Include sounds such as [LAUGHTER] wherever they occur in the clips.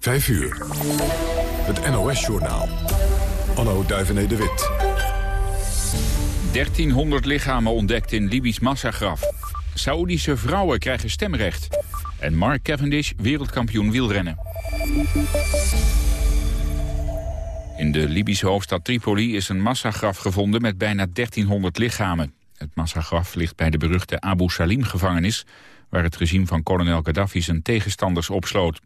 5 uur. Het NOS-journaal. Anno Duivené de Wit. 1300 lichamen ontdekt in Libisch massagraf. Saoedische vrouwen krijgen stemrecht. En Mark Cavendish wereldkampioen wielrennen. In de Libische hoofdstad Tripoli is een massagraf gevonden met bijna 1300 lichamen. Het massagraf ligt bij de beruchte Abu Salim-gevangenis... waar het regime van kolonel Gaddafi zijn tegenstanders opsloot.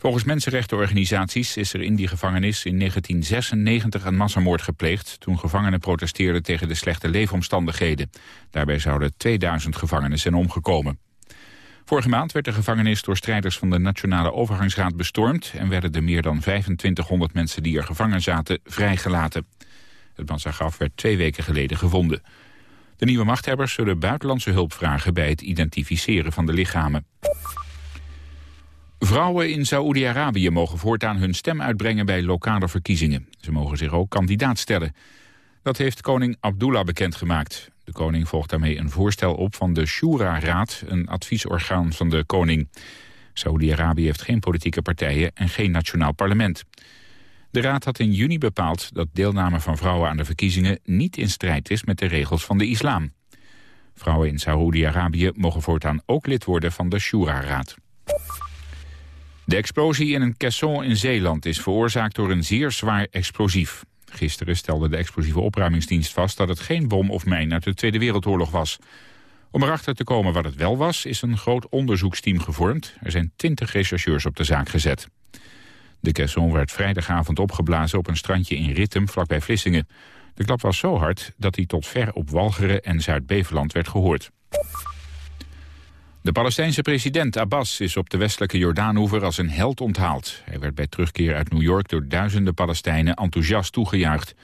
Volgens mensenrechtenorganisaties is er in die gevangenis in 1996 een massamoord gepleegd... toen gevangenen protesteerden tegen de slechte leefomstandigheden. Daarbij zouden 2000 gevangenen zijn omgekomen. Vorige maand werd de gevangenis door strijders van de Nationale Overgangsraad bestormd... en werden de meer dan 2500 mensen die er gevangen zaten vrijgelaten. Het massagraf werd twee weken geleden gevonden. De nieuwe machthebbers zullen buitenlandse hulp vragen bij het identificeren van de lichamen. Vrouwen in Saoedi-Arabië mogen voortaan hun stem uitbrengen bij lokale verkiezingen. Ze mogen zich ook kandidaat stellen. Dat heeft koning Abdullah bekendgemaakt. De koning volgt daarmee een voorstel op van de Shura-raad, een adviesorgaan van de koning. Saoedi-Arabië heeft geen politieke partijen en geen nationaal parlement. De raad had in juni bepaald dat deelname van vrouwen aan de verkiezingen niet in strijd is met de regels van de islam. Vrouwen in Saoedi-Arabië mogen voortaan ook lid worden van de Shura-raad. De explosie in een caisson in Zeeland is veroorzaakt door een zeer zwaar explosief. Gisteren stelde de explosieve opruimingsdienst vast dat het geen bom of mijn uit de Tweede Wereldoorlog was. Om erachter te komen wat het wel was, is een groot onderzoeksteam gevormd. Er zijn twintig rechercheurs op de zaak gezet. De caisson werd vrijdagavond opgeblazen op een strandje in Rittem, vlakbij Vlissingen. De klap was zo hard dat hij tot ver op Walcheren en Zuid-Beveland werd gehoord. De Palestijnse president Abbas is op de westelijke Jordaanhoever als een held onthaald. Hij werd bij terugkeer uit New York door duizenden Palestijnen enthousiast toegejuicht.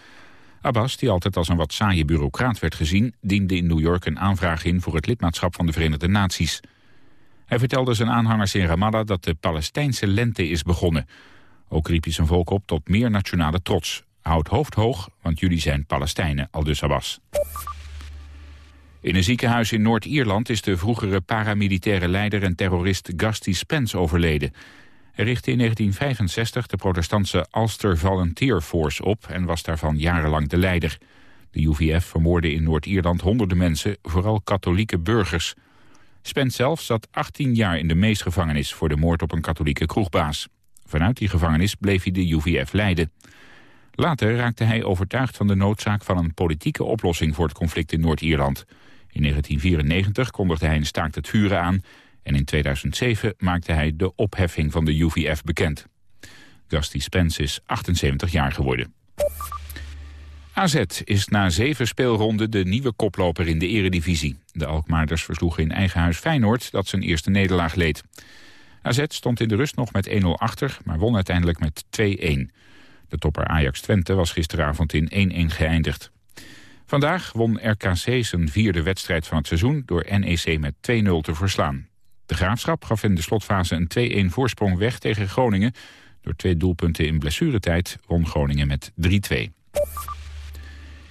Abbas, die altijd als een wat saaie bureaucraat werd gezien... diende in New York een aanvraag in voor het lidmaatschap van de Verenigde Naties. Hij vertelde zijn aanhangers in Ramallah dat de Palestijnse lente is begonnen. Ook riep hij zijn volk op tot meer nationale trots. Houd hoofd hoog, want jullie zijn Palestijnen, aldus Abbas. In een ziekenhuis in Noord-Ierland is de vroegere paramilitaire leider en terrorist Gusty Spence overleden. Hij richtte in 1965 de protestantse Ulster Volunteer Force op en was daarvan jarenlang de leider. De UVF vermoorde in Noord-Ierland honderden mensen, vooral katholieke burgers. Spence zelf zat 18 jaar in de meestgevangenis voor de moord op een katholieke kroegbaas. Vanuit die gevangenis bleef hij de UVF leiden. Later raakte hij overtuigd van de noodzaak van een politieke oplossing voor het conflict in Noord-Ierland. In 1994 kondigde hij een staakt het vuren aan... en in 2007 maakte hij de opheffing van de UVF bekend. Gusty Spence is 78 jaar geworden. AZ is na zeven speelronden de nieuwe koploper in de eredivisie. De Alkmaarders versloegen in eigen huis Feyenoord dat zijn eerste nederlaag leed. AZ stond in de rust nog met 1-0 achter, maar won uiteindelijk met 2-1. De topper Ajax Twente was gisteravond in 1-1 geëindigd. Vandaag won RKC zijn vierde wedstrijd van het seizoen... door NEC met 2-0 te verslaan. De Graafschap gaf in de slotfase een 2-1 voorsprong weg tegen Groningen. Door twee doelpunten in blessuretijd won Groningen met 3-2.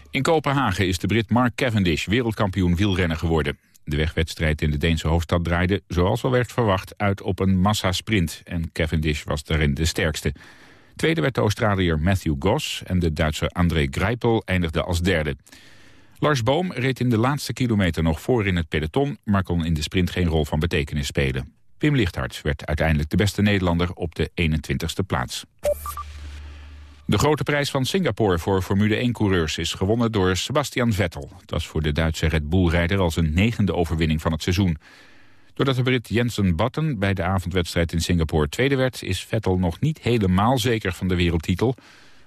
In Kopenhagen is de Brit Mark Cavendish wereldkampioen wielrennen geworden. De wegwedstrijd in de Deense hoofdstad draaide, zoals al werd verwacht, uit op een massasprint. En Cavendish was daarin de sterkste. Tweede werd de Australiër Matthew Goss en de Duitser André Greipel eindigde als derde. Lars Boom reed in de laatste kilometer nog voor in het peloton... maar kon in de sprint geen rol van betekenis spelen. Pim Lichthart werd uiteindelijk de beste Nederlander op de 21ste plaats. De grote prijs van Singapore voor Formule 1-coureurs is gewonnen door Sebastian Vettel. Het was voor de Duitse Red Bull-rijder als een negende overwinning van het seizoen. Doordat de Brit Jensen Button bij de avondwedstrijd in Singapore tweede werd... is Vettel nog niet helemaal zeker van de wereldtitel.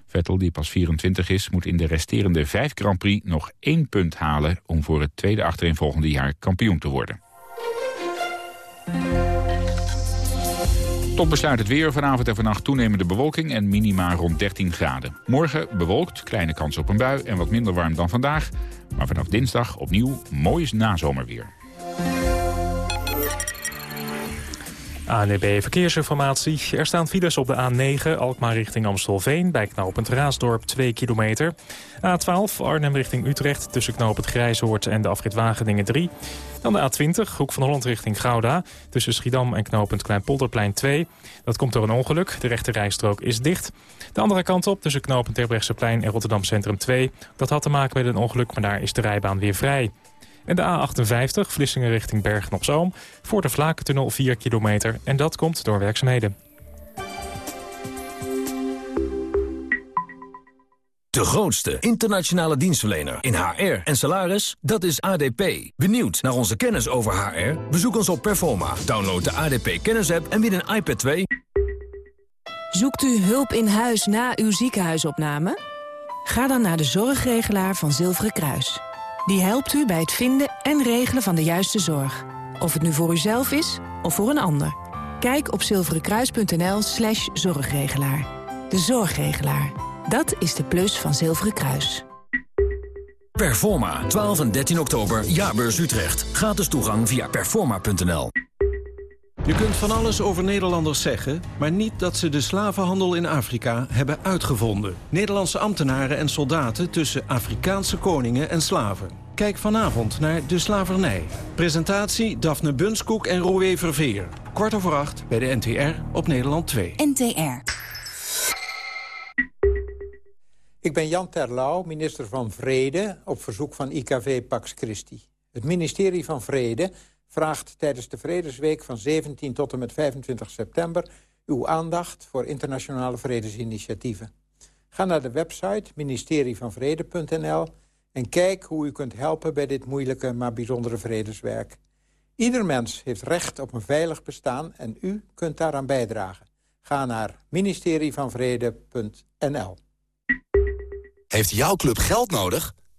Vettel, die pas 24 is, moet in de resterende vijf Grand Prix nog één punt halen... om voor het tweede achtereenvolgende jaar kampioen te worden. Tot besluit het weer. Vanavond en vannacht toenemende bewolking en minima rond 13 graden. Morgen bewolkt, kleine kans op een bui en wat minder warm dan vandaag. Maar vanaf dinsdag opnieuw mooi nazomerweer. ANB Verkeersinformatie. Er staan files op de A9 Alkmaar richting Amstelveen... bij knooppunt Raasdorp 2 kilometer. A12 Arnhem richting Utrecht tussen knooppunt Grijzoord en de afrit Wageningen 3. Dan de A20 Hoek van Holland richting Gouda... tussen Schiedam en knooppunt Kleinpolderplein 2. Dat komt door een ongeluk. De rechte rijstrook is dicht. De andere kant op tussen knooppunt Terbrechtseplein en Rotterdam Centrum 2. Dat had te maken met een ongeluk, maar daar is de rijbaan weer vrij. En de A58, Vlissingen richting Bergen-op-Zoom... voor de Vlakentunnel 4 kilometer. En dat komt door werkzaamheden. De grootste internationale dienstverlener in HR en salaris, dat is ADP. Benieuwd naar onze kennis over HR? Bezoek ons op Performa. Download de ADP kennisapp en win een iPad 2. Zoekt u hulp in huis na uw ziekenhuisopname? Ga dan naar de zorgregelaar van Zilveren Kruis. Die helpt u bij het vinden en regelen van de juiste zorg. Of het nu voor uzelf is of voor een ander. Kijk op zilverenkruis.nl slash zorgregelaar. De zorgregelaar. Dat is de plus van Zilveren Kruis. Performa, 12 en 13 oktober, Jaarbeurs Utrecht. Gratis toegang via performa.nl. Je kunt van alles over Nederlanders zeggen, maar niet dat ze de slavenhandel in Afrika hebben uitgevonden. Nederlandse ambtenaren en soldaten tussen Afrikaanse koningen en slaven. Kijk vanavond naar De Slavernij. Presentatie Daphne Bunskoek en Roué Verveer. Kwart over acht bij de NTR op Nederland 2. NTR. Ik ben Jan Terlouw, minister van Vrede, op verzoek van IKV Pax Christi. Het ministerie van Vrede vraagt tijdens de Vredesweek van 17 tot en met 25 september... uw aandacht voor internationale vredesinitiatieven. Ga naar de website ministerievanvrede.nl en kijk hoe u kunt helpen bij dit moeilijke maar bijzondere vredeswerk. Ieder mens heeft recht op een veilig bestaan en u kunt daaraan bijdragen. Ga naar ministerievanvrede.nl. Heeft jouw club geld nodig?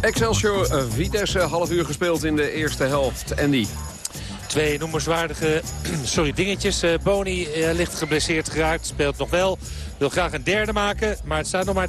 Excelsior uh, Vitesse, half uur gespeeld in de eerste helft. Andy. Twee noemenswaardige [CLEARS THROAT] sorry, dingetjes. Uh, Boni uh, licht geblesseerd geraakt, speelt nog wel. Wil graag een derde maken, maar het staat nog maar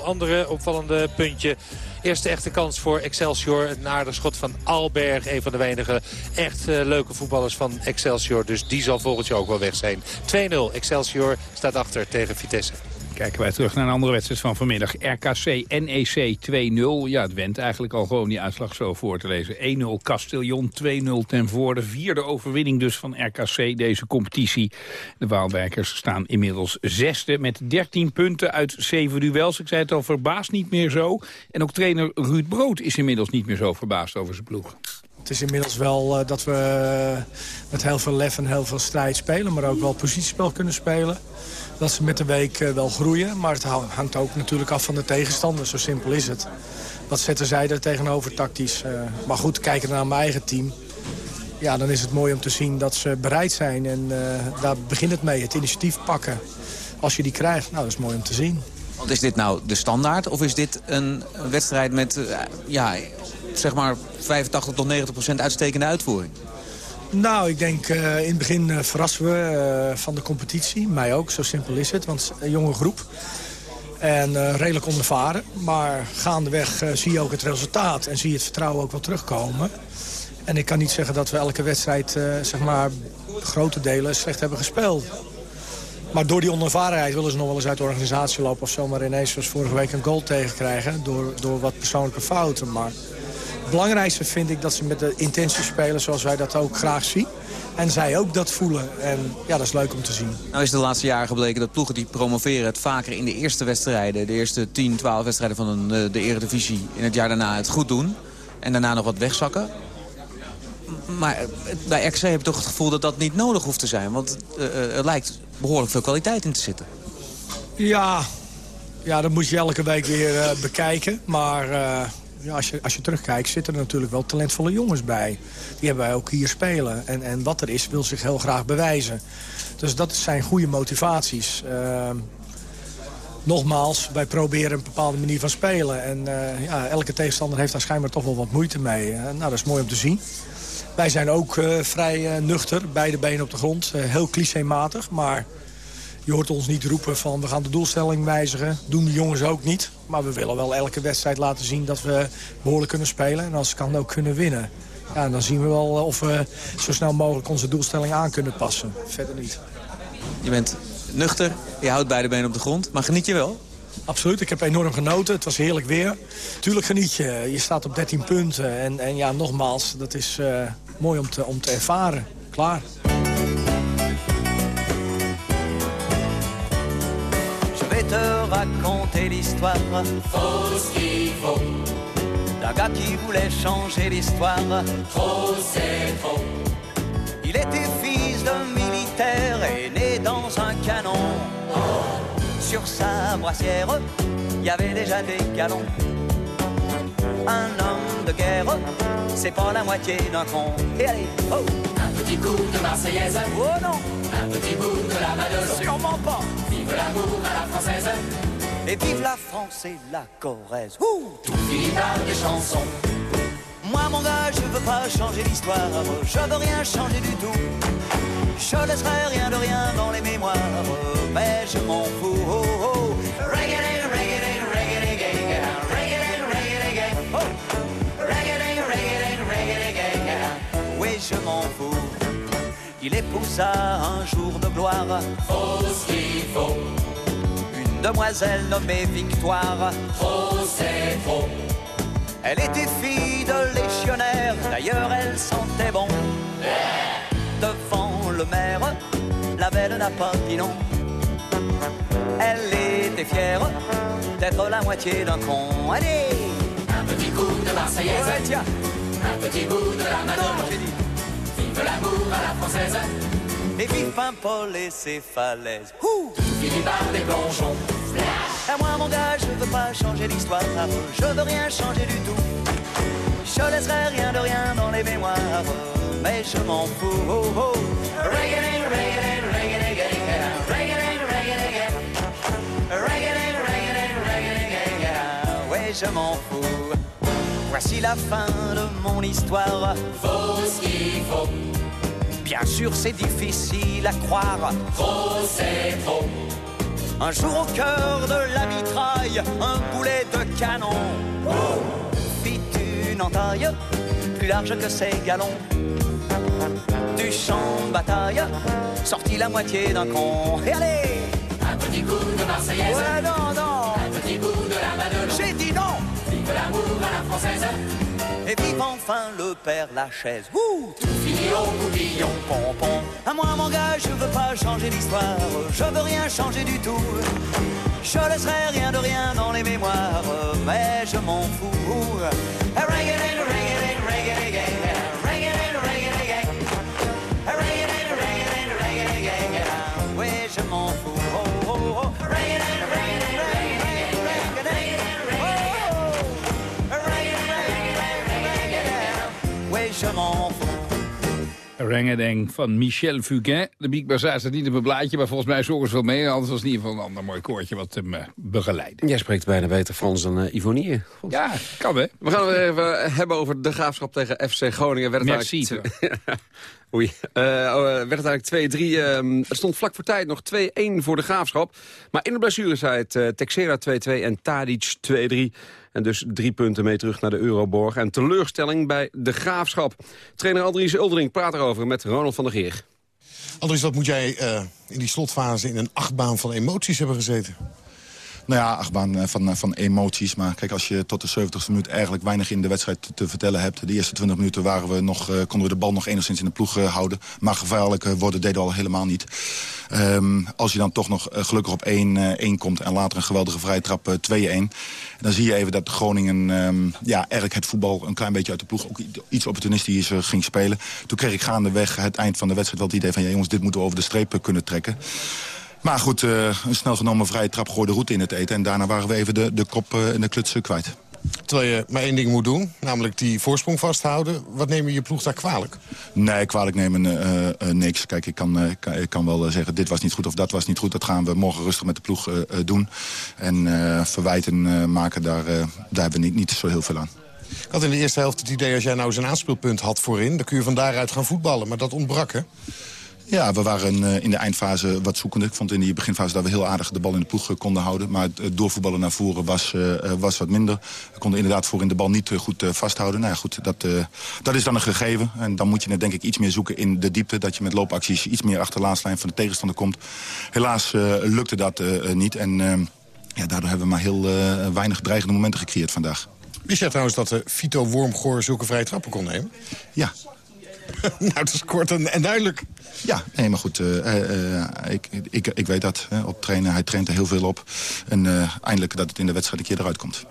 2-0. Andere opvallende puntje. Eerste echte kans voor Excelsior. Een aardig schot van Alberg. Een van de weinige echt uh, leuke voetballers van Excelsior. Dus die zal volgend jaar ook wel weg zijn. 2-0. Excelsior staat achter tegen Vitesse. Kijken wij terug naar een andere wedstrijd van vanmiddag. RKC NEC 2-0. Ja, het went eigenlijk al gewoon die uitslag zo voor te lezen. 1-0 Castellon, 2-0 ten voorde. Vierde overwinning dus van RKC deze competitie. De Waalwijkers staan inmiddels zesde met 13 punten uit 7 duels. Ik zei het al, verbaasd niet meer zo. En ook trainer Ruud Brood is inmiddels niet meer zo verbaasd over zijn ploeg. Het is inmiddels wel uh, dat we met heel veel lef en heel veel strijd spelen... maar ook wel positiespel kunnen spelen dat ze met de week eh, wel groeien. Maar het hangt ook natuurlijk af van de tegenstander. Zo simpel is het. Wat zetten zij er tegenover tactisch? Uh, maar goed, kijken naar mijn eigen team. Ja, dan is het mooi om te zien dat ze bereid zijn. En uh, daar begint het mee, het initiatief pakken. Als je die krijgt, nou, dat is mooi om te zien. Want is dit nou de standaard? Of is dit een wedstrijd met, ja, zeg maar 85 tot 90 procent uitstekende uitvoering? Nou, ik denk uh, in het begin uh, verrassen we uh, van de competitie. Mij ook, zo simpel is het. Want een jonge groep. En redelijk onervaren. Maar gaandeweg zie je ook het resultaat. En zie je het vertrouwen ook wel terugkomen. En ik kan niet zeggen dat we elke wedstrijd, zeg maar, grote delen slecht hebben gespeeld. Maar door die onervarenheid willen ze nog wel eens uit de organisatie lopen... of zomaar ineens zoals vorige week een goal tegenkrijgen... door, door wat persoonlijke fouten. Maar het belangrijkste vind ik dat ze met de intentie spelen zoals wij dat ook graag zien. En zij ook dat voelen. En ja, dat is leuk om te zien. Nou is de laatste jaren gebleken dat ploegen die promoveren het vaker in de eerste wedstrijden... de eerste 10, 12 wedstrijden van eh, de eredivisie in het jaar daarna het goed doen. En daarna nog wat wegzakken. Maar bij RKC heb je toch het gevoel dat dat niet nodig hoeft te zijn. Want uh, er lijkt behoorlijk veel kwaliteit in te zitten. Ja, Ja, dat moet je elke week weer bekijken. Maar ja, als, je, als je terugkijkt zitten er natuurlijk wel talentvolle jongens bij. Die hebben wij ook hier spelen. En, en wat er is, wil zich heel graag bewijzen. Dus dat zijn goede motivaties. Ehm, nogmaals, wij proberen een bepaalde manier van spelen. En uh, ja, elke tegenstander heeft daar schijnbaar toch wel wat moeite mee. Uh, nou, dat is mooi om te zien. Wij zijn ook uh, vrij nuchter, beide benen op de grond. heel clichématig, maar je hoort ons niet roepen van we gaan de doelstelling wijzigen. Doen de jongens ook niet. Maar we willen wel elke wedstrijd laten zien dat we behoorlijk kunnen spelen. En als het kan ook kunnen winnen. Ja, dan zien we wel of we zo snel mogelijk onze doelstelling aan kunnen passen. Verder niet. Je bent nuchter, je houdt beide benen op de grond. Maar geniet je wel? Absoluut, ik heb enorm genoten. Het was heerlijk weer. Tuurlijk geniet je. Je staat op 13 punten. En, en ja, nogmaals, dat is uh, mooi om te, om te ervaren. Klaar. Te raconter l'histoire. Faut ce qu'il faut. D'un gars qui voulait changer l'histoire. Trop, c'est trop. Il était fils d'un militaire et né dans un canon. Sur sa brassière, il y avait déjà des galons. Un homme de guerre, c'est pas la moitié d'un con. Et allez, oh Un petit coup de Marseillaise. Oh non Un petit bout de la Madeleine. Sûrement pas. Vive l'amour à la française. Et vive la France et la Corrèze. Ouh Tout finit par des chansons. Moi, mon gars, je veux pas changer l'histoire. Je veux rien changer du tout. Je laisserai rien de rien dans les mémoires. Mais je m'en fous. Oh, oh. Reggae, reggae, reggae, reggae, reggae, reggae, Oh. reggae, reggae, reggae, Oui, je m'en fous. Il épousa un jour de gloire. Faut. Une demoiselle nommée Victoire. Trop, c'est trop. Elle était fille de légionnaire, d'ailleurs elle sentait bon. Devant le maire, la belle n'a pas dit non. Elle était fière d'être la moitié d'un con. Allez Un petit coup de Marseillaise. Ouais, tiens Un petit bout de la dit Vive l'amour à la française. Et vive Paul et ses falaises. Ouh fini par des plongeons. À moi, mon gars, je veux pas changer l'histoire. Je veux rien changer du tout. Je laisserai rien de rien dans les mémoires. Mais je m'en fous. Oh, oh. Reggae, reggae, reggae, ouais, je m'en fous. Voici la fin de mon histoire. Faut ce qu'il faut. Bien sûr, c'est difficile à croire. Trop, c'est trop. Un jour au cœur de la mitraille, un boulet de canon. Fit une entaille plus large que ses galons. Du champ de bataille, sortit la moitié d'un con. Et allez Un petit coup de Marseillaise. Ouais, non, non Un petit bout de la Madeleine. J'ai dit non Vive l'amour à la française. Et vive enfin le père Lachaise. Ouh Tout finit au coupillon. pompon. À moi, mon gars, je veux pas changer l'histoire. Je veux rien changer du tout. Je laisserai rien de rien dans les mémoires. Mais je m'en fous. Rengedeng van Michel Fugain. De Biek Bazaar staat niet op een blaadje, maar volgens mij zorgen ze wel mee. Anders was het in ieder geval een ander mooi koortje wat hem uh, begeleidt. Jij spreekt bijna beter Frans dan uh, Ivonier. Goed. Ja, kan hè. We gaan het even hebben over de graafschap tegen FC Groningen. Werd het Merci. [LAUGHS] Oei. Uh, werd het eigenlijk 2-3. Uh, het stond vlak voor tijd nog 2-1 voor de graafschap. Maar in de blessuretijd uh, Texera 2-2 en Tadic 2-3. En dus drie punten mee terug naar de Euroborg. En teleurstelling bij de Graafschap. Trainer Andries Uldering praat erover met Ronald van der Geer. Andries, wat moet jij uh, in die slotfase in een achtbaan van emoties hebben gezeten? Nou ja, achtbaan van, van emoties. Maar kijk, als je tot de 70ste minuut eigenlijk weinig in de wedstrijd te, te vertellen hebt. De eerste 20 minuten waren we nog, uh, konden we de bal nog enigszins in de ploeg houden. Maar gevaarlijk worden deden we al helemaal niet. Um, als je dan toch nog gelukkig op 1-1 komt en later een geweldige vrije trap 2-1. Dan zie je even dat Groningen um, ja, eigenlijk het voetbal een klein beetje uit de ploeg ook iets opportunistisch ging spelen. Toen kreeg ik gaandeweg het eind van de wedstrijd wel het idee van... ja jongens, dit moeten we over de streep kunnen trekken. Maar goed, uh, een snel genomen vrije trap gooide route in het eten. En daarna waren we even de, de kop en de kluts kwijt. Terwijl je maar één ding moet doen, namelijk die voorsprong vasthouden. Wat neem je je ploeg daar kwalijk? Nee, kwalijk nemen uh, uh, niks. Kijk, ik kan, uh, kan, ik kan wel zeggen dit was niet goed of dat was niet goed. Dat gaan we morgen rustig met de ploeg doen. En verwijten maken, daar, daar hebben we niet, niet zo heel veel aan. Ik had in de eerste helft het idee, als jij nou een aanspeelpunt had voorin... dan kun je van daaruit gaan voetballen, maar dat ontbrak, hè? Ja, we waren uh, in de eindfase wat zoekende. Ik vond in die beginfase dat we heel aardig de bal in de ploeg uh, konden houden. Maar het doorvoetballen naar voren was, was wat minder. We konden inderdaad voorin de bal niet goed vasthouden. Nou ja, goed, dat, dat is dan een gegeven. En dan moet je het denk ik iets meer zoeken in de diepte. Dat je met loopacties iets meer achter de laanstlijn van de tegenstander komt. Helaas lukte dat niet. En ja, daardoor hebben we maar heel weinig dreigende momenten gecreëerd vandaag. Wist jij trouwens dat Vito Wormgoor zulke vrije trappen kon nemen? Ja, [LAUGHS] nou, dat is kort en, en, duidelijk. Ja, nee, maar goed, uh, uh, ik, ik, ik weet dat. op trainen, hij traint er heel veel op. En uh, eindelijk dat het in de wedstrijd een keer eruit komt.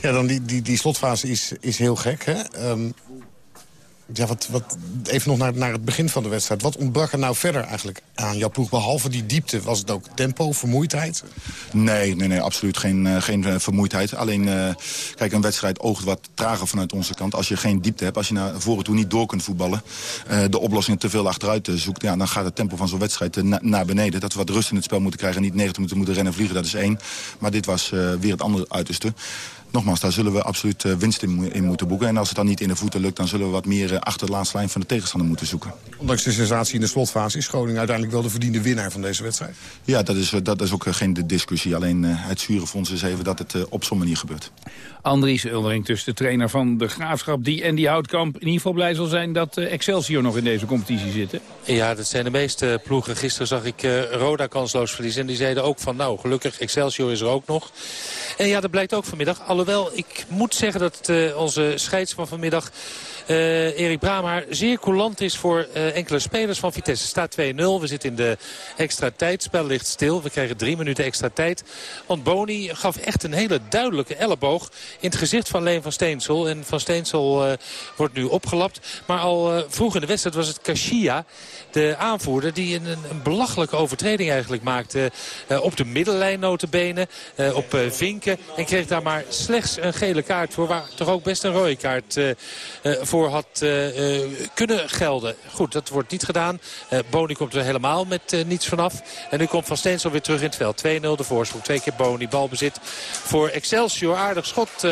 Ja, dan die, die, die slotfase is, is heel gek, hè? Um, ja, wat, wat, even nog naar, naar het begin van de wedstrijd. Wat ontbrak er nou verder eigenlijk aan jouw ploeg? Behalve die diepte, was het ook tempo, vermoeidheid? Nee, nee, nee absoluut geen, uh, geen uh, vermoeidheid. Alleen, uh, kijk, een wedstrijd oogt wat trager vanuit onze kant. Als je geen diepte hebt, als je naar voren toe niet door kunt voetballen... de oplossingen te veel achteruit zoekt, ja, dan gaat het tempo van zo'n wedstrijd na, naar beneden. Dat we wat rust in het spel moeten krijgen en niet 90 minuten moeten rennen vliegen, dat is één. Maar dit was weer het andere uiterste nogmaals, daar zullen we absoluut uh, winst in, in, moeten boeken. En als het dan niet in de voeten lukt, dan zullen we wat meer uh, achter de laatste lijn van de tegenstander moeten zoeken. Ondanks de sensatie in de slotfase is Groningen uiteindelijk wel de verdiende winnaar van deze wedstrijd. Ja, dat is, dat is ook geen discussie. Alleen het zure fonds is even dat het op zo'n manier gebeurt. Andries Uldering, dus de trainer van de Graafschap... die en die Houtkamp in ieder geval blij zal zijn dat Excelsior nog in deze competitie zit. Ja, dat zijn de meeste ploegen. Gisteren zag ik Roda kansloos verliezen. En die zeiden ook van, nou, gelukkig, Excelsior is er ook nog. En ja, dat blijkt ook vanmiddag. Alhoewel, ik moet zeggen dat uh, onze scheids van vanmiddag... Uh, Erik Bramaar zeer coulant is voor uh, enkele spelers van Vitesse. Staat 2-0. We zitten in de extra tijd. Spel ligt stil. We krijgen drie minuten extra tijd. Want Boni gaf echt een hele duidelijke elleboog in het gezicht van Leen van Steensel. En van Steensel uh, wordt nu opgelapt. Maar al vroeg in de wedstrijd was het Kashia, de aanvoerder... die een, een belachelijke overtreding eigenlijk maakte op de middenlijn notenbenen. op Vinken. En kreeg daar maar slechts een gele kaart voor. Waar toch ook best een rode kaart voor voor had uh, kunnen gelden. Goed, dat wordt niet gedaan. Uh, Boni komt er helemaal met niets vanaf. En nu komt Van Steensel weer terug in het veld. 2-0 de voorsprong. Twee keer Boni. Balbezit voor Excelsior. Aardig schot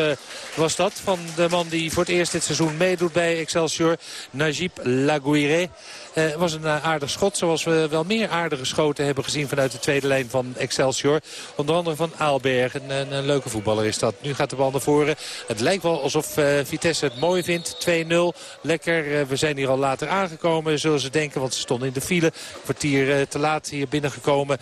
was dat van de man die voor het eerst dit seizoen meedoet bij Excelsior. Najib Laguirre. Uh, was een aardig schot. Zoals we wel meer aardige schoten hebben gezien vanuit de tweede lijn van Excelsior. Onder andere van Aalberg. Een, leuke voetballer is dat. Nu gaat de bal naar voren. Het lijkt wel alsof Vitesse het mooi vindt. 2-0. Lekker. we zijn hier al later aangekomen. Zullen ze denken. Want ze stonden in de file. Kwartier te laat hier binnengekomen.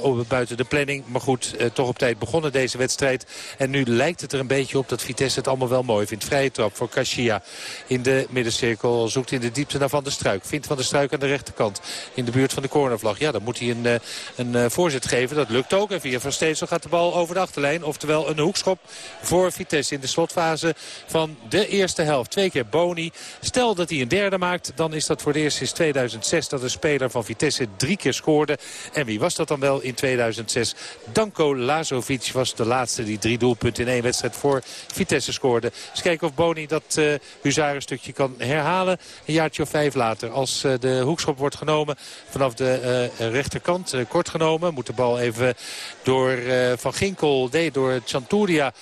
op, buiten de planning. Maar goed, toch op tijd begonnen deze wedstrijd. En nu lijkt het er een beetje op dat Vitesse het allemaal wel mooi vindt. Vrije trap voor Kashia in de middencirkel. Zoekt in de diepte naar Van der Struik. Vindt Van der Struik aan de rechterkant. In de buurt van de cornervlag. Ja, dan moet hij een, eh, een eh, voorzet geven. Dat lukt ook. En via Van Steensel gaat de bal over de achterlijn. Oftewel een hoekschop voor Vitesse in de slotfase van de eerste helft. Twee keer Boni. Stel dat hij een derde maakt. Dan is dat voor het eerst sinds 2006 dat een speler van Vitesse drie keer scoorde. En wie was dat dan wel in 2006? Danko Lazovic was de laatste die drie doelpunten in één wedstrijd voor Vitesse scoorde. Eens kijken of Boni dat uh, huzarenstukje kan herhalen. Een jaartje of vijf later. Als uh, de hoekschop wordt genomen vanaf de uh, rechterkant. Kort genomen. Moet de bal even door Van Ginkel, door Chanturia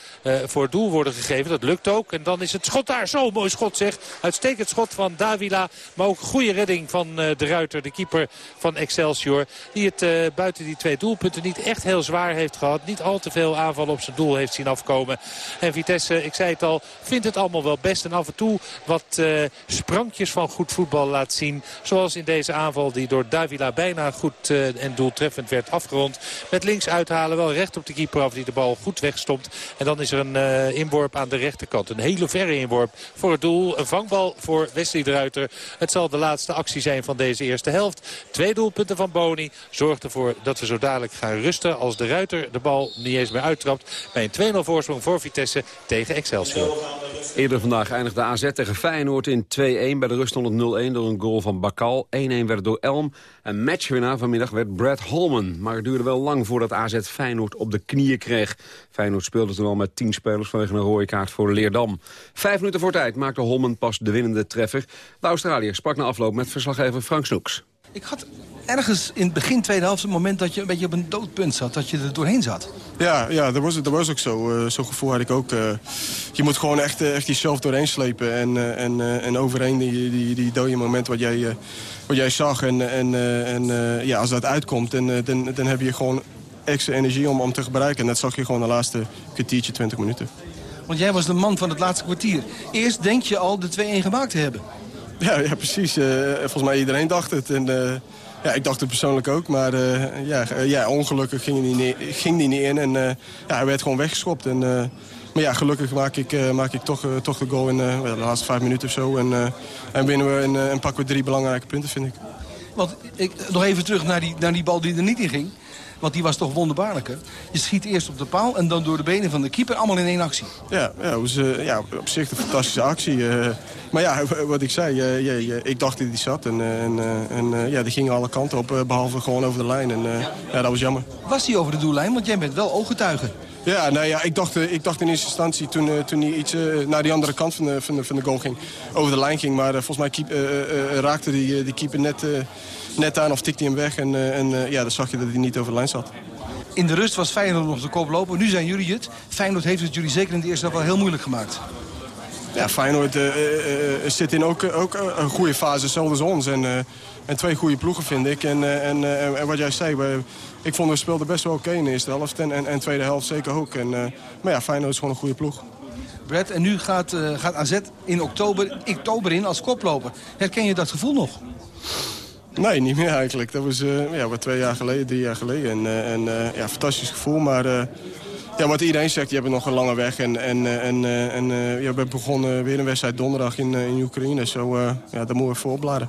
voor het doel worden gegeven. Dat lukt ook. En dan is het schot daar. Zo mooi schot zeg. Uitstekend schot van Davila. Maar ook goede redding van de Ruiter, de keeper van Excelsior. Die het buiten die twee doelpunten niet echt heel zwaar heeft gehad. Niet al te veel aanvallen op zijn doel heeft zien afkomen. En Vitesse, ik zei het al, vindt het allemaal wel best. En af en toe wat sprankjes van goed voetbal laat zien. Zoals in deze aanval die door Davila bijna goed en doeltreffend werd afgerond. Met links uithalen, wel recht op de keeper af die de bal goed wegstomt. En dan is er een inworp aan de rechterkant. Een hele verre inworp voor het doel. Vangbal voor Wesley de Ruiter. Het zal de laatste actie zijn van deze eerste helft. Twee doelpunten van Boni zorgt ervoor dat we zo dadelijk gaan rusten. Als de Ruiter de bal niet eens meer uittrapt. Bij een 2-0 voorsprong voor Vitesse tegen Excelsior. Eerder vandaag eindigde AZ tegen Feyenoord in 2-1. Bij de rust stond het 0-1 door een goal van Bakal. 1-1 werd door Elm. En matchwinnaar vanmiddag werd Brad Holman. Maar het duurde wel lang voordat AZ Feyenoord op de knieën kreeg. Feyenoord speelde toen al met 10 spelers vanwege een rode kaart voor Leerdam. Vijf minuten voor tijd maakte Holman pas de winnende treffer. De Australiër sprak na afloop met verslaggever Frank Snoeks. Ik had ergens in het begin tweede helft het moment dat je een beetje op een doodpunt zat. Dat je er doorheen zat. Ja, ja dat, was, dat was ook zo. Uh, Zo'n gevoel had ik ook. Uh, je moet gewoon echt, uh, echt jezelf doorheen slepen. En, en, en overheen die, die, die dode moment wat jij, wat jij zag. En, en, en ja, als dat uitkomt, dan, dan, dan heb je gewoon extra energie om, om te bereiken. En dat zag je gewoon de laatste kwartiertje, 20 minuten. Want jij was de man van het laatste kwartier. Eerst denk je al de 2-1 gemaakt te hebben. Ja, ja precies. volgens mij iedereen dacht het. En, ja, ik dacht het persoonlijk ook, maar uh, ja, ja, ongelukkig ging die niet, ging die niet in. En uh, ja, hij werd gewoon weggeschopt. En, maar ja, gelukkig maak ik, maak ik toch, toch de goal in de laatste vijf minuten of zo. En, en winnen we en, en pakken we drie belangrijke punten, vind ik. Want ik, nog even terug naar die, naar die bal die er niet in ging. Want die was toch wonderbaarlijker. Je schiet eerst op de paal en dan door de benen van de keeper. Allemaal in één actie. Ja, ja, was, uh, ja op zich een fantastische actie. Uh, maar ja, wat ik zei, uh, ik dacht dat hij zat. En, en, ja, die gingen alle kanten op, behalve gewoon over de lijn. En ja, dat was jammer. Was hij over de doellijn? Want jij bent wel ooggetuige. Ja, nou ja, ik dacht, ik dacht in eerste instantie toen, uh, toen hij iets uh, naar die andere kant van de, van de, van de goal ging, over de lijn ging. Maar volgens mij keep, raakte die, die keeper net, net aan of tikte hij hem weg. En, en ja, dan zag je dat hij niet over de lijn zat. In de rust was Feyenoord nog de kop lopen. Nu zijn jullie het. Feyenoord heeft het jullie zeker in de eerste helft wel heel moeilijk gemaakt. Ja, Feyenoord zit in ook, ook een goede fase, als ons. En, en twee goede ploegen vind ik. En, en, en wat jij zei, we, ik vond we speelden best wel oké okay in de eerste helft. En, en, en tweede helft zeker ook. En, uh, maar ja, Feyenoord is gewoon een goede ploeg. Brett, en nu gaat, uh, gaat AZ in oktober, oktober in als koploper. Herken je dat gevoel nog? Nee, niet meer eigenlijk. Dat was uh, ja, wat twee jaar geleden, drie jaar geleden. En, en ja, fantastisch gevoel. Maar ja, wat iedereen zegt, je hebt nog een lange weg. En, en, en, en ja, we begonnen weer een wedstrijd donderdag in, in Oekraïne. Zo, ja, daar moeten we voor opladen.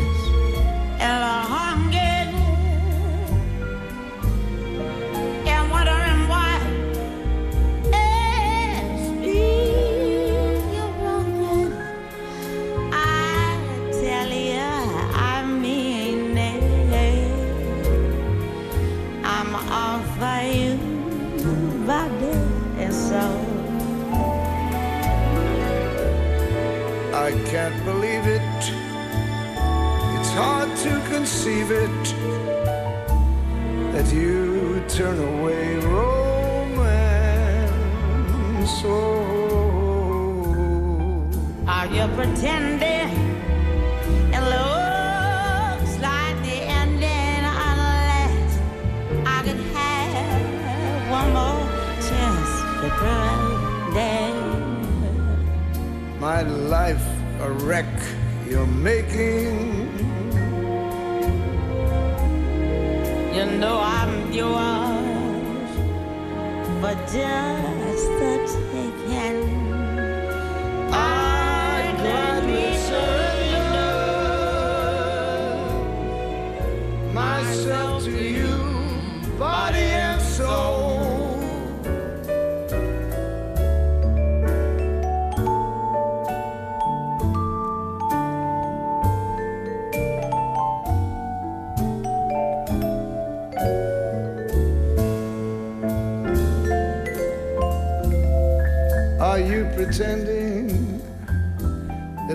and wondering why eh, it's me you're. I tell you, I mean it. I'm all for you, body and soul. I can't believe it. It that you turn away romance. Oh. Are you pretending? It looks like the ending unless I could have one more chance to pretend. My life a wreck you're making. Know I'm yours, but just the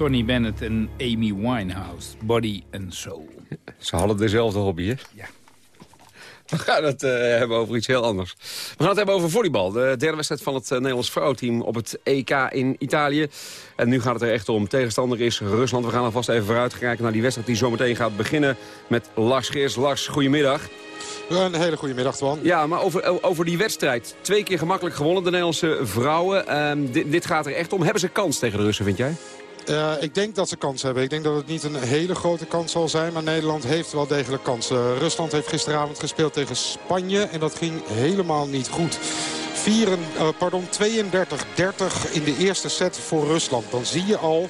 Tony Bennett en Amy Winehouse. Body and Soul. [LAUGHS] Ze hadden dezelfde hobby, hè? Ja. We gaan het eh, hebben over iets heel anders. We gaan het hebben over volleybal. De derde wedstrijd van het uh, Nederlands vrouwenteam op het EK in Italië. En nu gaat het er echt om. Tegenstander is Rusland. We gaan alvast even vooruit kijken naar die wedstrijd die zometeen gaat beginnen met Lars Geers. Lars, goedemiddag. Een hele goede middag, Twan. Ja, maar over, over die wedstrijd. Twee keer gemakkelijk gewonnen, de Nederlandse vrouwen. Ehm, dit, dit gaat er echt om. Hebben ze kans tegen de Russen, vind jij? Uh, ik denk dat ze kans hebben. Ik denk dat het niet een hele grote kans zal zijn. Maar Nederland heeft wel degelijk kansen. Uh, Rusland heeft gisteravond gespeeld tegen Spanje. En dat ging helemaal niet goed. 4, uh, pardon, 32-30 in de eerste set voor Rusland. Dan zie je al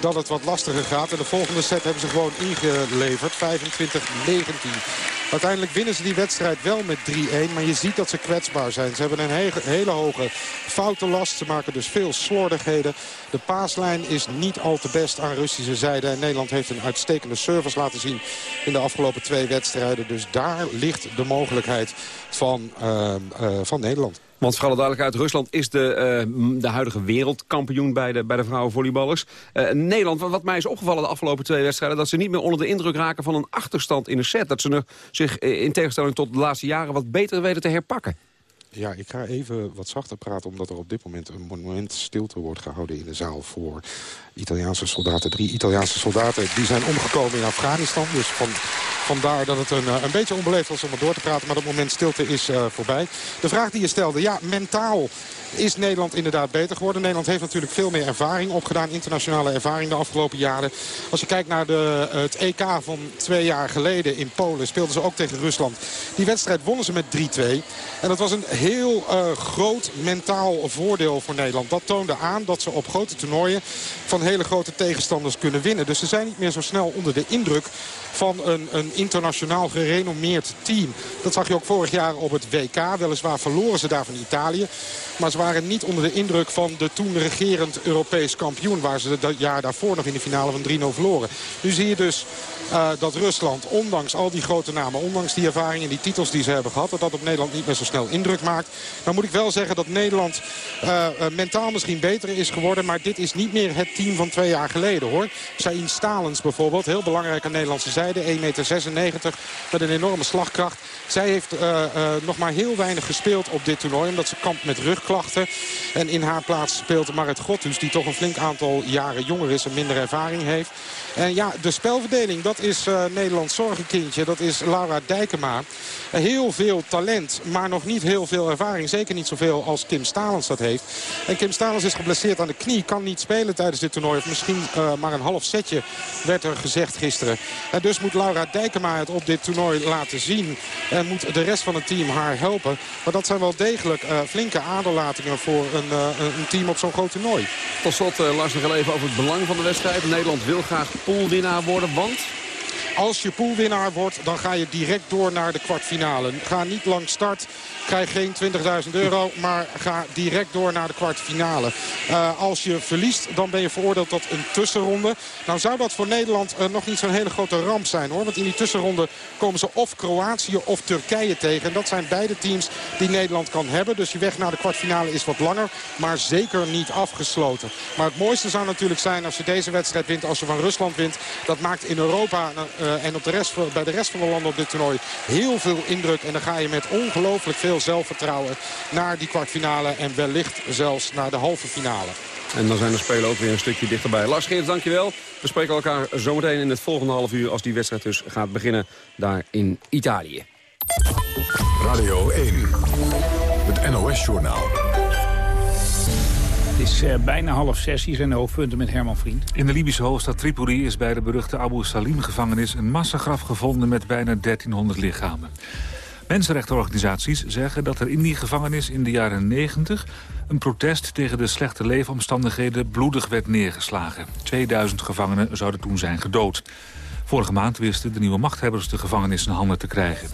dat het wat lastiger gaat. En de volgende set hebben ze gewoon ingeleverd. 25-19. Uiteindelijk winnen ze die wedstrijd wel met 3-1. Maar je ziet dat ze kwetsbaar zijn. Ze hebben een he hele hoge foutenlast. Ze maken dus veel slordigheden. De paaslijn is niet al te best aan Russische zijde. En Nederland heeft een uitstekende service laten zien in de afgelopen twee wedstrijden. Dus daar ligt de mogelijkheid van, uh, uh, van Nederland. Want voor alle duidelijkheid, Rusland is de, uh, de huidige wereldkampioen bij de, bij de vrouwenvolleyballers. Uh, Nederland, wat mij is opgevallen de afgelopen twee wedstrijden... dat ze niet meer onder de indruk raken van een achterstand in een set. Dat ze zich in tegenstelling tot de laatste jaren wat beter weten te herpakken. Ja, ik ga even wat zachter praten... omdat er op dit moment een monument stilte wordt gehouden in de zaal... voor Italiaanse soldaten. Drie Italiaanse soldaten die zijn omgekomen in Afghanistan. Dus van, vandaar dat het een, een beetje onbeleefd was om er door te praten. Maar dat moment stilte is uh, voorbij. De vraag die je stelde, ja, mentaal is Nederland inderdaad beter geworden. Nederland heeft natuurlijk veel meer ervaring opgedaan. Internationale ervaring de afgelopen jaren. Als je kijkt naar de, het EK van twee jaar geleden in Polen... speelden ze ook tegen Rusland. Die wedstrijd wonnen ze met 3-2. En dat was een heel uh, groot mentaal voordeel voor Nederland. Dat toonde aan dat ze op grote toernooien... van hele grote tegenstanders kunnen winnen. Dus ze zijn niet meer zo snel onder de indruk van een, een internationaal gerenommeerd team. Dat zag je ook vorig jaar op het WK. Weliswaar verloren ze daar van Italië. Maar ze waren niet onder de indruk van de toen regerend Europees kampioen. Waar ze het jaar daarvoor nog in de finale van 3-0 verloren. Nu zie je dus uh, dat Rusland, ondanks al die grote namen... ondanks die ervaring en die titels die ze hebben gehad... dat dat op Nederland niet meer zo snel indruk maakt. Dan moet ik wel zeggen dat Nederland uh, uh, mentaal misschien beter is geworden... maar dit is niet meer het team van twee jaar geleden, hoor. Saïn Stalens bijvoorbeeld, heel belangrijk aan Nederlandse zijde. 1,96 meter met een enorme slagkracht. Zij heeft nog maar heel weinig gespeeld op dit toernooi... omdat ze kampt met rugklachten. En in haar plaats speelt Marit Godhus... die toch een flink aantal jaren jonger is en minder ervaring heeft. En ja, de spelverdeling, dat is uh, Nederlands zorgenkindje. Dat is Laura Dijkema. Heel veel talent, maar nog niet heel veel ervaring. Zeker niet zoveel als Kim Stalens dat heeft. En Kim Stalens is geblesseerd aan de knie. Kan niet spelen tijdens dit toernooi. Of misschien uh, maar een half setje werd er gezegd gisteren. En dus moet Laura Dijkema het op dit toernooi laten zien. En moet de rest van het team haar helpen. Maar dat zijn wel degelijk uh, flinke aderlatingen voor een, een team op zo'n groot toernooi. Tot slot, Lars, nog even over het belang van de wedstrijd. Nederland wil graag poolwinnaar worden, want... Als je poolwinnaar wordt, dan ga je direct door naar de kwartfinale. Ga niet lang start. Krijg geen 20.000 euro, maar ga direct door naar de kwartfinale. Uh, als je verliest, dan ben je veroordeeld tot een tussenronde. Nou zou dat voor Nederland uh, nog niet zo'n hele grote ramp zijn hoor. Want in die tussenronde komen ze of Kroatië of Turkije tegen. En dat zijn beide teams die Nederland kan hebben. Dus je weg naar de kwartfinale is wat langer, maar zeker niet afgesloten. Maar het mooiste zou natuurlijk zijn als je deze wedstrijd wint, als je van Rusland wint. Dat maakt in Europa uh, en op de rest, bij de rest van de landen op dit toernooi heel veel indruk. En dan ga je met ongelooflijk veel zelfvertrouwen naar die kwartfinale. En wellicht zelfs naar de halve finale. En dan zijn de spelen ook weer een stukje dichterbij. Lars Geert, dankjewel. We spreken elkaar zometeen in het volgende half uur... als die wedstrijd dus gaat beginnen daar in Italië. Radio 1, het NOS-journaal. Is uh, bijna half zes. Hier zijn de hoofdpunten met Herman Vriend. In de Libische hoofdstad Tripoli is bij de beruchte Abu Salim-gevangenis... een massagraf gevonden met bijna 1300 lichamen. Mensenrechtenorganisaties zeggen dat er in die gevangenis in de jaren 90... een protest tegen de slechte leefomstandigheden bloedig werd neergeslagen. 2000 gevangenen zouden toen zijn gedood. Vorige maand wisten de nieuwe machthebbers de gevangenis in handen te krijgen.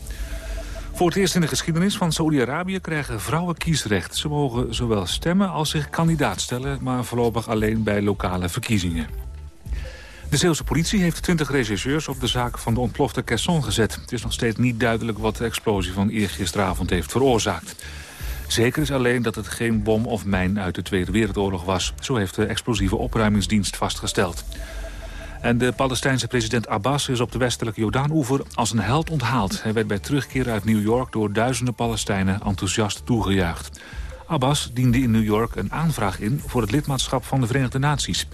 Voor het eerst in de geschiedenis van Saoedi-Arabië krijgen vrouwen kiesrecht. Ze mogen zowel stemmen als zich kandidaat stellen... maar voorlopig alleen bij lokale verkiezingen. De Zeeuwse politie heeft 20 rechercheurs op de zaak van de ontplofte Caisson gezet. Het is nog steeds niet duidelijk wat de explosie van eergisteravond heeft veroorzaakt. Zeker is alleen dat het geen bom of mijn uit de Tweede Wereldoorlog was. Zo heeft de explosieve opruimingsdienst vastgesteld. En de Palestijnse president Abbas is op de westelijke Jordaanoever als een held onthaald. Hij werd bij terugkeer uit New York door duizenden Palestijnen enthousiast toegejuicht. Abbas diende in New York een aanvraag in voor het lidmaatschap van de Verenigde Naties.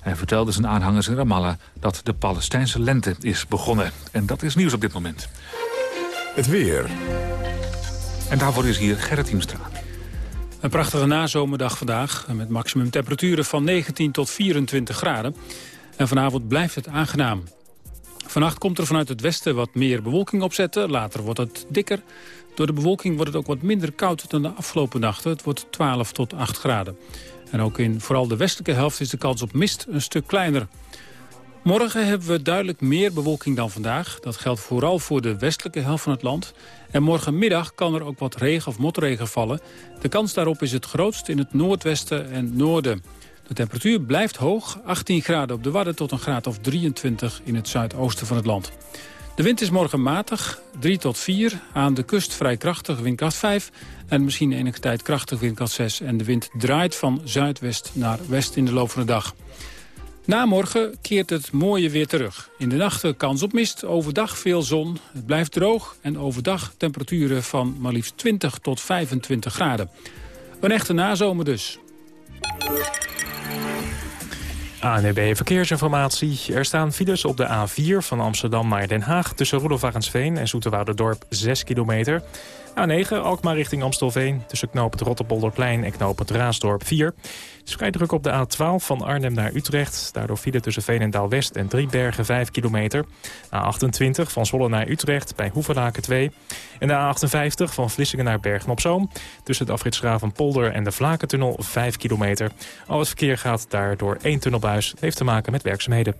Hij vertelde zijn aanhangers in Ramallah dat de Palestijnse lente is begonnen. En dat is nieuws op dit moment. Het weer. En daarvoor is hier Gerrit Hiemstra. Een prachtige nazomerdag vandaag, met maximum temperaturen van 19 tot 24 graden. En vanavond blijft het aangenaam. Vannacht komt er vanuit het westen wat meer bewolking opzetten. Later wordt het dikker. Door de bewolking wordt het ook wat minder koud dan de afgelopen nachten. Het wordt 12 tot 8 graden. En ook in vooral de westelijke helft is de kans op mist een stuk kleiner. Morgen hebben we duidelijk meer bewolking dan vandaag. Dat geldt vooral voor de westelijke helft van het land. En morgenmiddag kan er ook wat regen of motregen vallen. De kans daarop is het grootst in het noordwesten en noorden. De temperatuur blijft hoog, 18 graden op de Wadden tot een graad of 23 in het zuidoosten van het land. De wind is morgen matig, 3 tot 4. Aan de kust vrij krachtig, windkracht 5. En misschien enige tijd krachtig, windkracht 6. En de wind draait van zuidwest naar west in de loop van de dag. Na morgen keert het mooie weer terug. In de nachten kans op mist, overdag veel zon. Het blijft droog en overdag temperaturen van maar liefst 20 tot 25 graden. Een echte nazomer dus. ANWB Verkeersinformatie. Er staan files op de A4 van Amsterdam naar Den Haag... tussen Roelofarensveen en Zoeterwouderdorp 6 kilometer. A9 Alkmaar richting Amstelveen... tussen knoop het Rotterpolderplein en knoop het Raasdorp 4. Het op de A12 van Arnhem naar Utrecht. Daardoor file tussen Veenendaal-West en Driebergen 5 kilometer. A28 van Zwolle naar Utrecht bij Hoevelaken 2. En de A58 van Vlissingen naar Bergen-op-Zoom. Tussen het Polder en de Vlakentunnel 5 kilometer. Al het verkeer gaat daar door één tunnelbuis. Heeft te maken met werkzaamheden.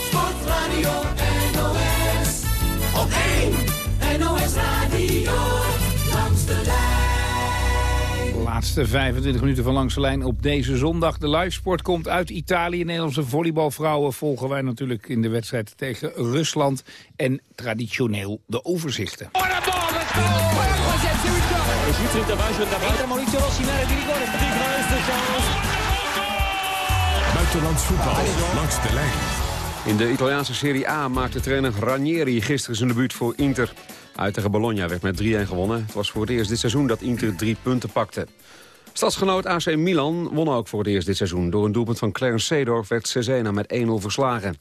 Sportradio Laatste 25 minuten van Langs de Lijn op deze zondag. De livesport komt uit Italië. Nederlandse volleybalvrouwen volgen wij natuurlijk in de wedstrijd tegen Rusland. En traditioneel de overzichten. Buitenlands voetbal langs de lijn. In de Italiaanse Serie A maakte trainer Ranieri gisteren zijn debuut voor Inter. Uit tegen Bologna werd met 3-1 gewonnen. Het was voor het eerst dit seizoen dat Inter drie punten pakte. Stadsgenoot AC Milan won ook voor het eerst dit seizoen. Door een doelpunt van Clarence Seedorf werd Cesena met 1-0 verslagen.